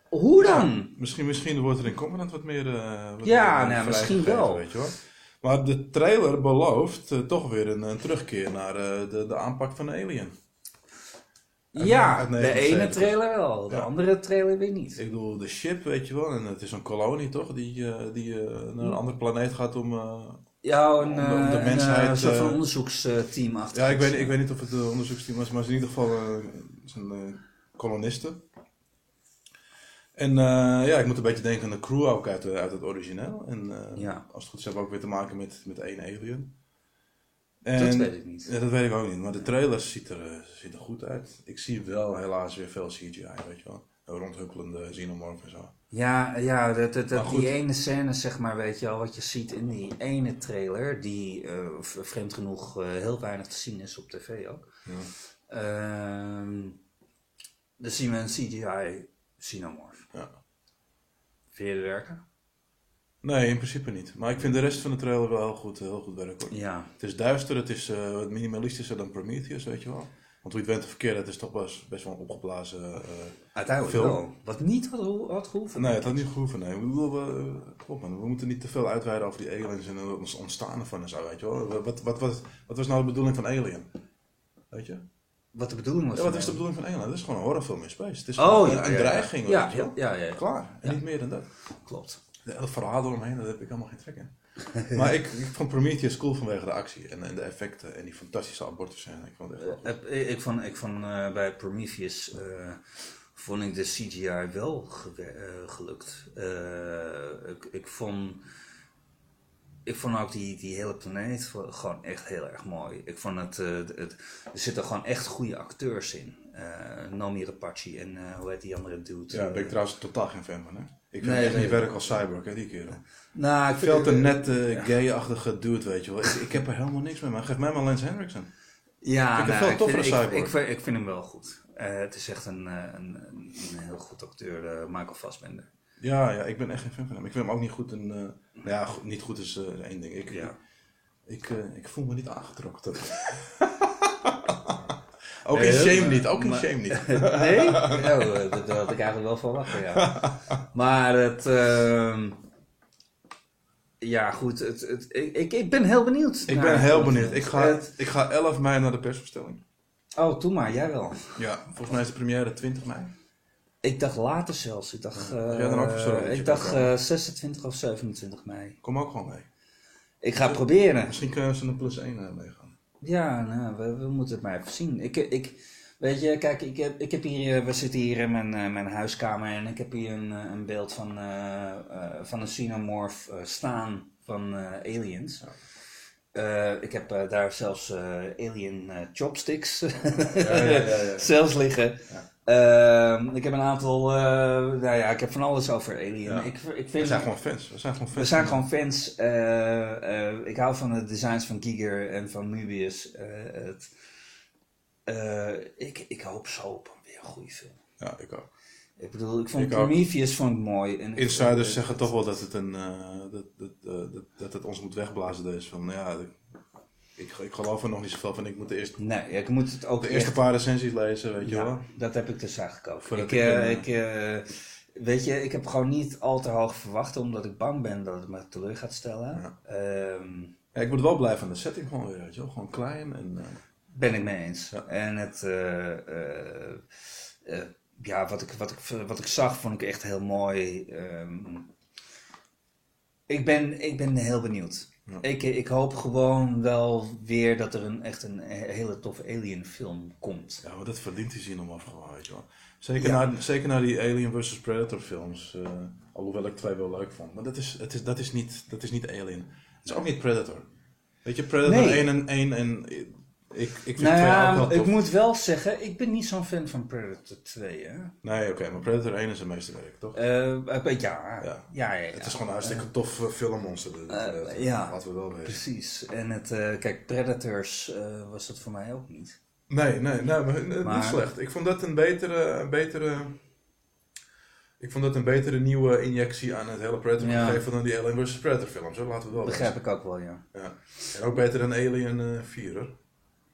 hoe dan? Misschien, misschien wordt er in Covenant wat meer. wat Ja, meer nou, misschien wel. Weet je hoor. Maar de trailer belooft eh, toch weer een, een terugkeer naar eh, de, de aanpak van Alien. Ja, uit de 79. ene trailer wel, de Ja. andere trailer weer niet. Ik bedoel, de ship, weet je wel. En het is een kolonie toch? Die, eh, die naar een andere planeet gaat om. Ja, een, Om de- om de een, mensheid, eh, soort van onderzoeksteam achter. ja, ik weet, ik weet niet of het een onderzoeksteam was, maar het is in ieder geval een eh, kolonisten. En eh, ja, ik moet een beetje denken aan de crew ook uit, de- uit het origineel. En eh, Ja. als het goed is, hebben we ook weer te maken met, met één alien. Dat En- weet ik niet. Ja, dat weet ik ook niet, maar de trailer ziet er, eh, ziet er goed uit. Ik zie wel helaas weer veel CGI, weet je wel. Een rondhuppelende xenomorph en zo. Ja, ja dat, dat, dat- die ene scène, zeg maar, weet je wel, wat je ziet in die ene trailer, die eh, vreemd genoeg eh, heel weinig te zien is op tv ook. Ja. Ehm dan zien we een CGI xenomorph. Ja. Vind je het werken? Nee, in principe niet. Maar ik vind de rest van de trailer wel heel goed, heel goed werk hoor. Ja. Het is duister, het is eh, wat minimalistischer dan Prometheus, weet je wel. Want hoe je het went of verkeerd, het is toch best, best wel een opgeblazen... eh, Uiteindelijk Film. wel. Wat niet had, had gehoeven. nee, het had niet gehoeven, nee. Ik bedoel, we, man, we moeten niet te veel uitweiden over die aliens en het ontstaan ervan en zo, weet je wel. Wat, wat, wat, wat was nou de bedoeling van Alien? Weet je? Wat de bedoeling was. Ja, wat is de bedoeling van Alien? Dat is gewoon een horrorfilm in space. Het is Oh, ja, een, ja, dreiging, Ja, ja, ja, ja. Klaar. En niet meer dan dat. Klopt. De hele verhaal eromheen, daar heb ik helemaal geen trek in. maar ik, ik vond Prometheus cool vanwege de actie en, en de effecten en die fantastische abortusscène. Ik vond het echt wel goed. Eh, Ik vond, ik vond eh, bij Prometheus eh, vond ik de CGI wel eh, gelukt. Eh, ik, ik, vond, ik vond ook die, die hele planeet gewoon echt heel erg mooi. Ik vond het, eh, het er zitten gewoon echt goede acteurs in. Eh Nomi Rapace en eh, hoe heet die andere dude? Ja, daar ben ik trouwens totaal geen fan van. Hè? Ik vind Nee, echt nee. niet werk als cyborg, hè, die kerel. Nou, ik vind- te net gay-achtige dude, weet je wel. Ik, ik heb er helemaal niks mee, maar geef mij maar Lance Henriksen. Ja, Vind ik een nou, ik, vind, ik, cyborg. ik, vind, ik vind hem wel goed. Het is echt een, een, een, een heel goed acteur, Michael Fassbender. Ja, ja, ik ben echt geen fan van hem. Ik vind hem ook niet goed. En, eh, nou ja, goed- niet goed is eh, één ding. Ik, Ja. ik, eh, ik voel me niet aangetrokken tot Ook in shame maar- niet, ook in maar- shame niet. Nee? Oh, eh, dat, dat had ik eigenlijk wel verwacht, ja. Maar het... ehm, ja, goed. Het, het, ik, ik, ben heel benieuwd. Ik ben heel benieuwd. Ik ga, Het- ik ga 11 mei naar de persverstelling. oh, doe maar. Jij wel. Ja, volgens mij is de première 20 mei. Ik dacht later zelfs. Ik dacht, dan ook eh, verzorgd ik dacht komen? eh, 26 of 27 mei. Kom ook gewoon mee. Ik ga proberen. Misschien kunnen ze een plus 1 meegaan. Ja, nou, we, we moeten het maar even zien. Ik, ik, weet je, kijk, ik heb, ik heb hier, eh, we zitten hier in mijn, eh, mijn huiskamer en ik heb hier een, eh, een beeld van, eh, eh, van een xenomorph eh, staan van eh, aliens. Eh, ik heb eh, daar zelfs eh, alien chopsticks zelfs liggen. Ehm, ik heb een aantal, nou ja, ik heb van alles over alien. Ja. Ik, ik We vind, zijn gewoon fans. We zijn gewoon fans. we zijn gewoon fans. eh, eh, ik hou van de designs van Giger en van Mubius. Het, ik, ik hoop zo op een weer een goede film. Ja, ik ook. Ik bedoel, ik vond Ik ook. Prometheus vond ik mooi. En Insiders zeggen toch wel dat het, een, eh, dat, dat, eh, dat, dat het ons moet wegblazen deze film. Ja, ik, ik geloof er nog niet zoveel van. Ik moet eerst Nee, ik moet het ook de eerste echt- paar recensies lezen, weet je Ja, wel. dat heb ik dus eigenlijk ook. Voordat Ik, eh, een, ik, eh, weet je, ik heb gewoon niet al te hoog verwacht, omdat ik bang ben dat het me teleur gaat stellen. Ja. Ehm, Ja, ik word wel blij van de setting gewoon weer, weet je wel. Gewoon klein en... ben ik mee eens. En het, ja, wat ik, wat, ik, wat ik zag, vond ik echt heel mooi. Ehm, ik, ben, ik ben heel benieuwd. Ja. Ik, ik hoop gewoon wel weer dat er een, echt een hele toffe Alien film komt. Ja, maar dat verdient die zin om af gewoon, weet je wel. Zeker, Ja. na, zeker na die Alien vs Predator films. eh, alhoewel ik twee wel leuk vond. Maar dat is, het is, dat is, niet, dat is niet Alien. Het is ook niet Predator. Weet je, Predator Nee. 1 en 1 en... Ik, ik vind Nou ook ja, wel ik tof. moet wel zeggen, ik ben niet zo'n fan van Predator 2. Hè? Nee, oké, maar Predator 1 is een meesterwerk, toch? Eh, eh, ja, ja, Ja. ja, ja, het is gewoon een hartstikke tof uh, filmmonster. de- de Eh, Predator. ja. Laten we wel weten. Precies. En het, kijk, Predators was dat voor mij ook niet. Nee, nee, nee maar, Maar- niet slecht. Ik vond dat een betere, een betere... Ik vond dat een betere nieuwe injectie aan het hele Predator Ja. gegeven dan die Alien vs Predator films. Zo laten we wel Begrijp ik ook wel, ja. Ja. En ook beter dan Alien eh 4 hoor.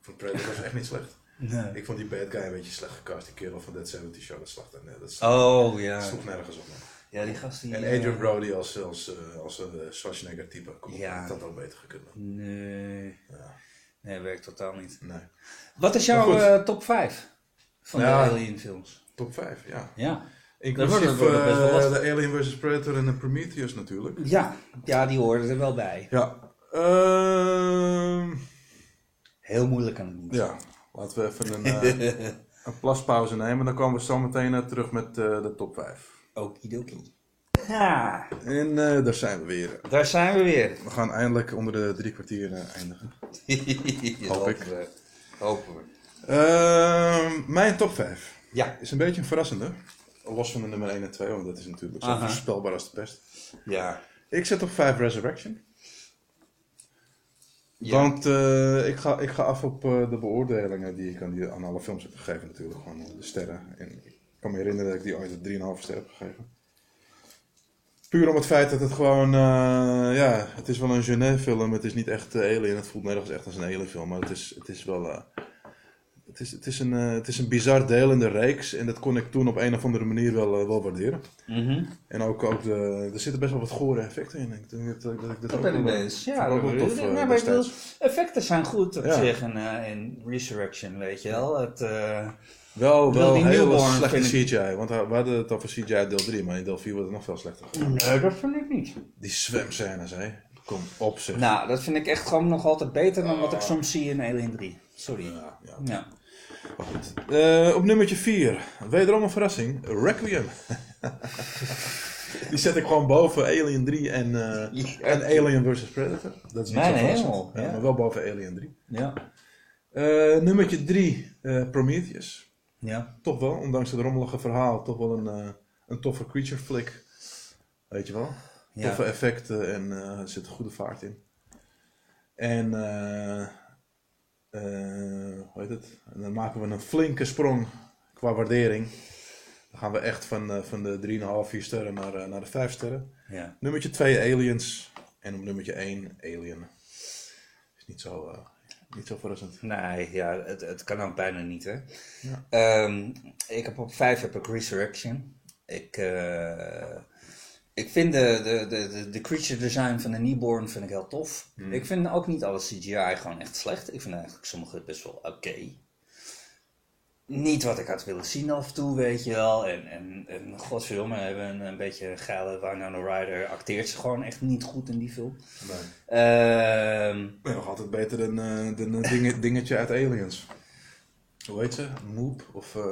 Ik vond Predator was echt niet slecht. Nee. Ik vond die bad guy een beetje slecht gecast. Die kerel van Dead 70 Show. Dat slacht nee, dat sloeg, Oh, ja. sloeg nergens op. man. Ja, die gast die... En eh, Adrian Brody als, als, eh, als een uh, Schwarzenegger type. Kom Ja. dat had ook beter gekund. Nee. Ja. Nee, werkt totaal niet. Nee. Wat is jouw eh, top 5 van Ja. de Alien films? Top 5, ja. Ja. Inclusief Dat wordt- dat wordt best wel eh, lastig. de Alien vs Predator en de Prometheus natuurlijk. Ja, ja die hoorden er wel bij. Ja. Ehm, Heel moeilijk kan het niet. ja. Laten we even een, eh, een plaspauze nemen. Dan komen we zo meteen eh, terug met eh, de top 5. Okidoki. Ja, En eh, daar zijn we weer. daar zijn we weer. We gaan eindelijk onder de drie kwartier eindigen. Hoop ik. Hopen we. Hopen we. Ehm, mijn top 5 Ja. is een beetje een verrassende. Los van de nummer 1 en 2, want dat is natuurlijk zo Aha. voorspelbaar als de pest. Ja. Ik zet op 5 Resurrection. Want eh, ik, ga, ik ga af op eh, de beoordelingen die ik aan, die, aan alle films heb gegeven natuurlijk. Gewoon de sterren. En ik kan me herinneren dat ik die ooit een 3,5 ster heb gegeven. Puur om het feit dat het gewoon, eh, ja, het is wel een Genève film. Het is niet echt eh, Alien. Het voelt nergens echt als een Alien film. Maar het is, het is wel, eh, het is, het, is een, eh, het is een bizar deel in de reeks. En dat kon ik toen op een of andere manier wel, eh, wel waarderen. Mhm. En ook, ook de, er zitten best wel wat gore effecten in. Ik denk dat, dat ik dat Dat ook ben ik eens. Ja, ik ook wel dat- tof, eh, nee, maar ik bedoel, effecten zijn goed op Ja. zich in, in Resurrection, weet je wel. Het, Wel, wel heel slechte CGI. Want we hadden het over CGI deel 3, maar in deel 4 wordt het nog veel slechter. nee, dat vind ik niet. Die zwemscènes, hè. Kom op zeg. Nou, dat vind ik echt gewoon nog altijd beter dan wat ik soms zie in Alien 3. Sorry. Ja, ja. Ja. Maar goed. Eh, op nummertje 4. Wederom een verrassing. Requiem. Die zet ik gewoon boven Alien 3 en, eh, en Alien vs Predator. Dat is niet Mijn zo hemel, Ja, ja. Maar wel boven Alien 3. Ja. Eh, nummertje 3. Prometheus. Ja. Toch wel, ondanks het rommelige verhaal, toch wel een, een toffe creature flick. Weet je wel? Toffe effecten en er zit een goede vaart in. En, hoe heet het? En dan maken we een flinke sprong qua waardering. Dan gaan we echt van, eh, van de 3,5, 4 sterren naar, eh, naar de 5 sterren. Ja. Nummertje 2 Aliens. En op nummertje 1 Alien. Is niet zo, eh, niet zo verrassend. Nee, ja, het, het kan ook bijna niet, hè. Ja. Ehm, ik heb op 5 heb ik Resurrection. Ik, eh, ik vind de, de, de, de, de creature design van de Newborn vind ik heel tof. Ik vind ook niet alle CGI gewoon echt slecht. Ik vind eigenlijk sommige best wel oké. Niet wat ik had willen zien af en toe, weet je wel. En, en, en godverdomme, hebben een, een beetje geile Winona Ryder acteert ze gewoon echt niet goed in die film. Nee. Ehm Nee, nog altijd beter dan, eh, dan een dinge- dingetje uit Aliens. Hoe heet ze? Moop? Of, eh,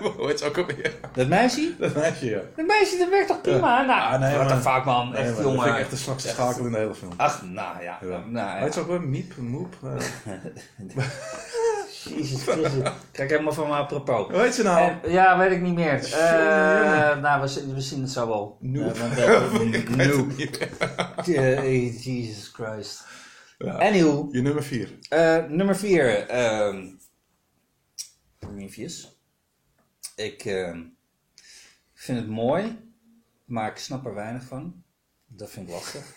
hoe heet ze ook alweer? dat meisje? Dat meisje, ja. Dat meisje, dat werkt toch prima? Nou, Ah, nee, wat een vaak man, Nee, echt maar dat jongen. vind ik echt de zwakste schakel in de hele film. Ach, nou ja. Ja. Nou, ja. Heet ze ook wel? Miep? Moop? Eh, Jezus Christus. Kijk helemaal van me apropos. hoe heet ze nou? Ja, weet ik niet meer. Eh, jongen. nou, we, zien- we zien het zo wel. Noob. Eh, Jesus Christ. Ja. Anywho, Je nummer 4. eh, nummer 4. Ehm Prometheus. Ik eh, vind het mooi, maar ik snap er weinig van. Dat vind ik lastig.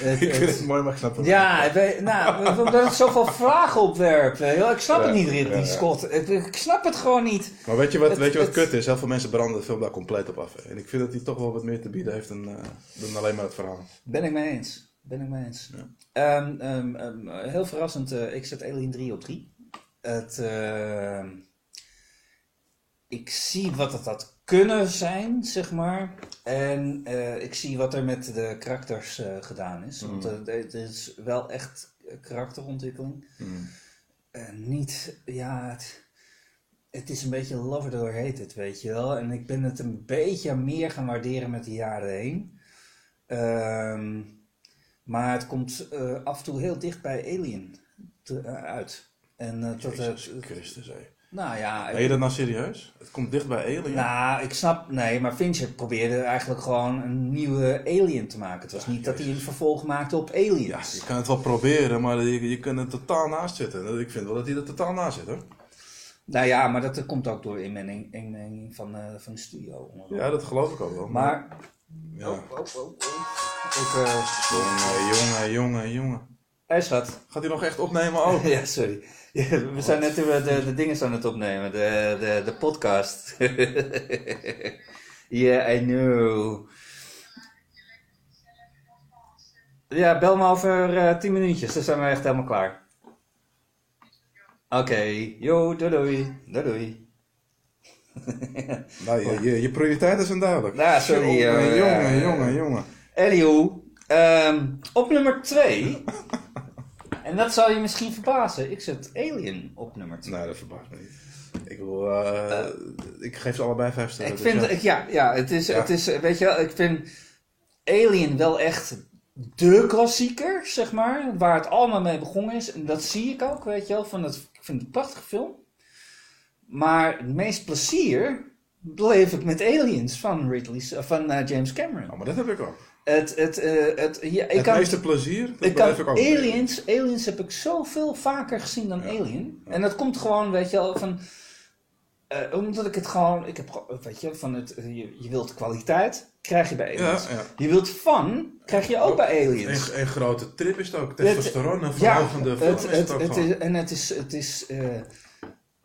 Ik vind het- het mooi, maar ik snap het ja, nou, omdat het zoveel vragen opwerpt. Ik snap Ja, het niet, Ridley ja. Scott. Ik, ik snap het gewoon niet. Maar weet je wat, Het- weet je wat het- kut is? Heel veel mensen branden de film daar compleet op af. En ik vind dat hij toch wel wat meer te bieden heeft dan, eh, dan alleen maar het verhaal. Ben ik mee eens. Ben ik mee eens. Ehm, ehm, ehm, heel verrassend, eh, ik zet Alien 3 op 3. Het, ehm, ik zie wat het had kunnen zijn, zeg maar. En eh, ik zie wat er met de karakters eh, gedaan is. Want Mm. eh, er is wel echt karakterontwikkeling. Eh, niet, ja, het, het is een beetje love it or hate it, weet je wel. En ik ben het een beetje meer gaan waarderen met de jaren heen. Ehm, maar het komt af en toe heel dicht bij Alien te- uit. En eh, tot, Jezus het Christus, hé. nou ja, Ben je dat nou serieus? Het komt dicht bij Alien. nou, ik snap, nee, maar Fincher probeerde eigenlijk gewoon een nieuwe Alien te maken. Het was niet dat hij een vervolg maakte op Ja, Aliens. je kan het wel proberen, maar je, je kan er totaal naast zitten. Ik vind wel dat hij er totaal naast zit, hoor. Nou ja, maar dat komt ook door inmenging, inmenging van, eh, van de studio. Ja, dat geloof ik ook wel. Maar, ja. oh, oh, oh, oh. Ik, eh, Jongen, jongen, jongen, jongen. Hij schat. Gaat hij nog echt opnemen ook? Ja, sorry. Ja, we zijn net de, de, de dingen aan het opnemen, de, de, de podcast. yeah, I know. Ja, bel me over eh 10 minuutjes, dan zijn we echt helemaal klaar. Oké, yo, doei doei. Doei doei. Nou, je, je, je prioriteiten zijn duidelijk. Nou, sorry, Jongen, eh, jongen, eh, jongen, jongen. Anywho, ehm, op nummer 2. En dat zal je misschien verbazen, ik zet Alien op nummer 2. Nee, dat verbaast me niet. Ik wil, eh, ik geef ze allebei vijf sterren. Ik dus vind, ja. ja, ja, het is, Ja. het is, weet je wel, ik vind Alien wel echt de klassieker, zeg maar, waar het allemaal mee begonnen is. En dat zie ik ook, weet je wel, van het, ik vind het een prachtige film. Maar het meest plezier beleef ik met Aliens van, Ridley, van eh, James Cameron. Oh, maar dat heb ik ook. Het, het, eh, het, ja, ik het kan, meeste plezier, dat ik kan ik ook. Aliens, Aliens heb ik zoveel vaker gezien dan Alien. En dat komt gewoon, weet je wel, van... eh, omdat ik het gewoon, ik heb weet je, van het, je, je wilt kwaliteit, krijg je bij Aliens. Ja, ja. Je wilt fun, krijg je ook bij Aliens. Een, een grote trip is het ook. Testosteron, een ja, verhogende film het, het het, ook het gewoon. is, en het is, het is eh,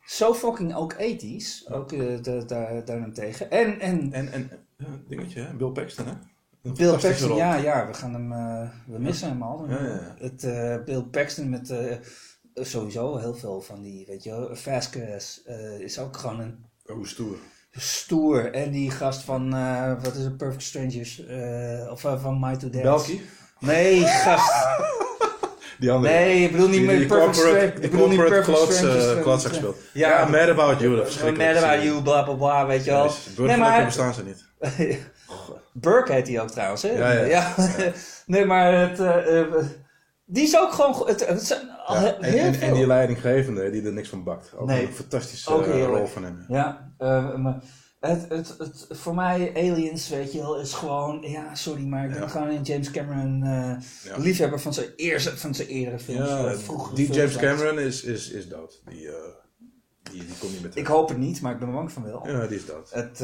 zo fucking ook ethisch, ook eh, da- daarentegen. En, en En, en ja, dingetje, hè? Bill Paxton, hè? Bill Paxton, rol. ja, ja, we gaan hem, eh, we missen hem al. Ja, ja, ja. Het, eh, Bill Paxton met eh, sowieso heel veel van die, weet je Vasquez is ook gewoon een Oh, stoer. stoer. En die gast van, wat is het, Perfect Strangers, of van My to Dance. Belky? Nee, gast. Die andere. Nee, ik bedoel niet die Perfect corporate- Strangers. Ik bedoel niet Perfect Strangers. speelt. Ja. Ja, Mad About You, dat. Mad About You, bla bla bla, weet je wel. Nee, maar bestaan ze niet. Burke heet hij ook trouwens, hè? Ja, ja. nee, maar het, eh, eh, die is ook gewoon... Het, het zijn Ja, en, heel en, veel. en die leidinggevende, die er niks van bakt. Ook Nee. een fantastische Ook rol van hem. Ja, eh, maar het, het, het, voor mij, Aliens, weet je wel, is gewoon... Ja, sorry, maar ik ben Ja. gewoon een James Cameron Ja. liefhebber van zijn, eerste, van zijn eerdere films. Ja, vroegere die films. James Cameron is, is, is dood. Die, die, die komt niet meer terug. Ik hoop het niet, maar ik ben bang van wel. Ja, die is dood. Het,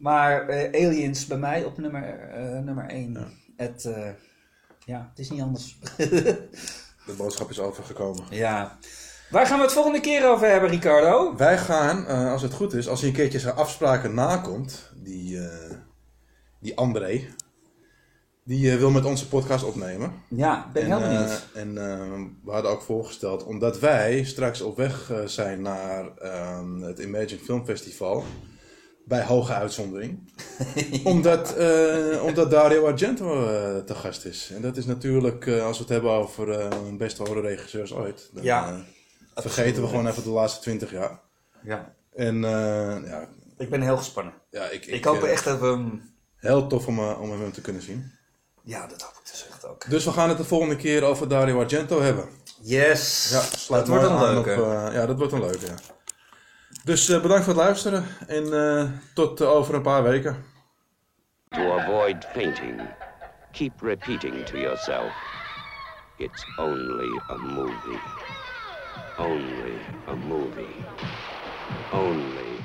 maar eh, Aliens bij mij op nummer, eh nummer 1. Ja. Het, eh, ja, het is niet anders. De boodschap is overgekomen. ja. Waar gaan we het volgende keer over hebben, Ricardo? Wij gaan, als het goed is, als hij een keertje zijn afspraken nakomt, die, die André, die wil met onze podcast opnemen. Ja, ben en, heel benieuwd. en we hadden ook voorgesteld, omdat wij straks op weg zijn naar ehm, het Imagine Film Festival, bij hoge uitzondering, omdat, eh, omdat Dario Argento eh, te gast is. En dat is natuurlijk, eh, als we het hebben over een beste horrorregisseurs ooit, dan Ja. vergeten we gewoon even de laatste twintig jaar. ja. En ja, Ik ben heel gespannen. ja, ik, Ik, hoop eh, echt dat we hem... Heel tof om, om hem te kunnen zien. Ja, dat hoop ik dus echt ook. Dus we gaan het de volgende keer over Dario Argento hebben. Yes! Ja, sluit dat wordt een leuke. Op, ja, dat wordt een leuke, ja. Dus eh, bedankt voor het luisteren en eh, tot eh, over een paar weken. To avoid fainting, keep repeating to yourself, it's only a movie. Only a movie. Only.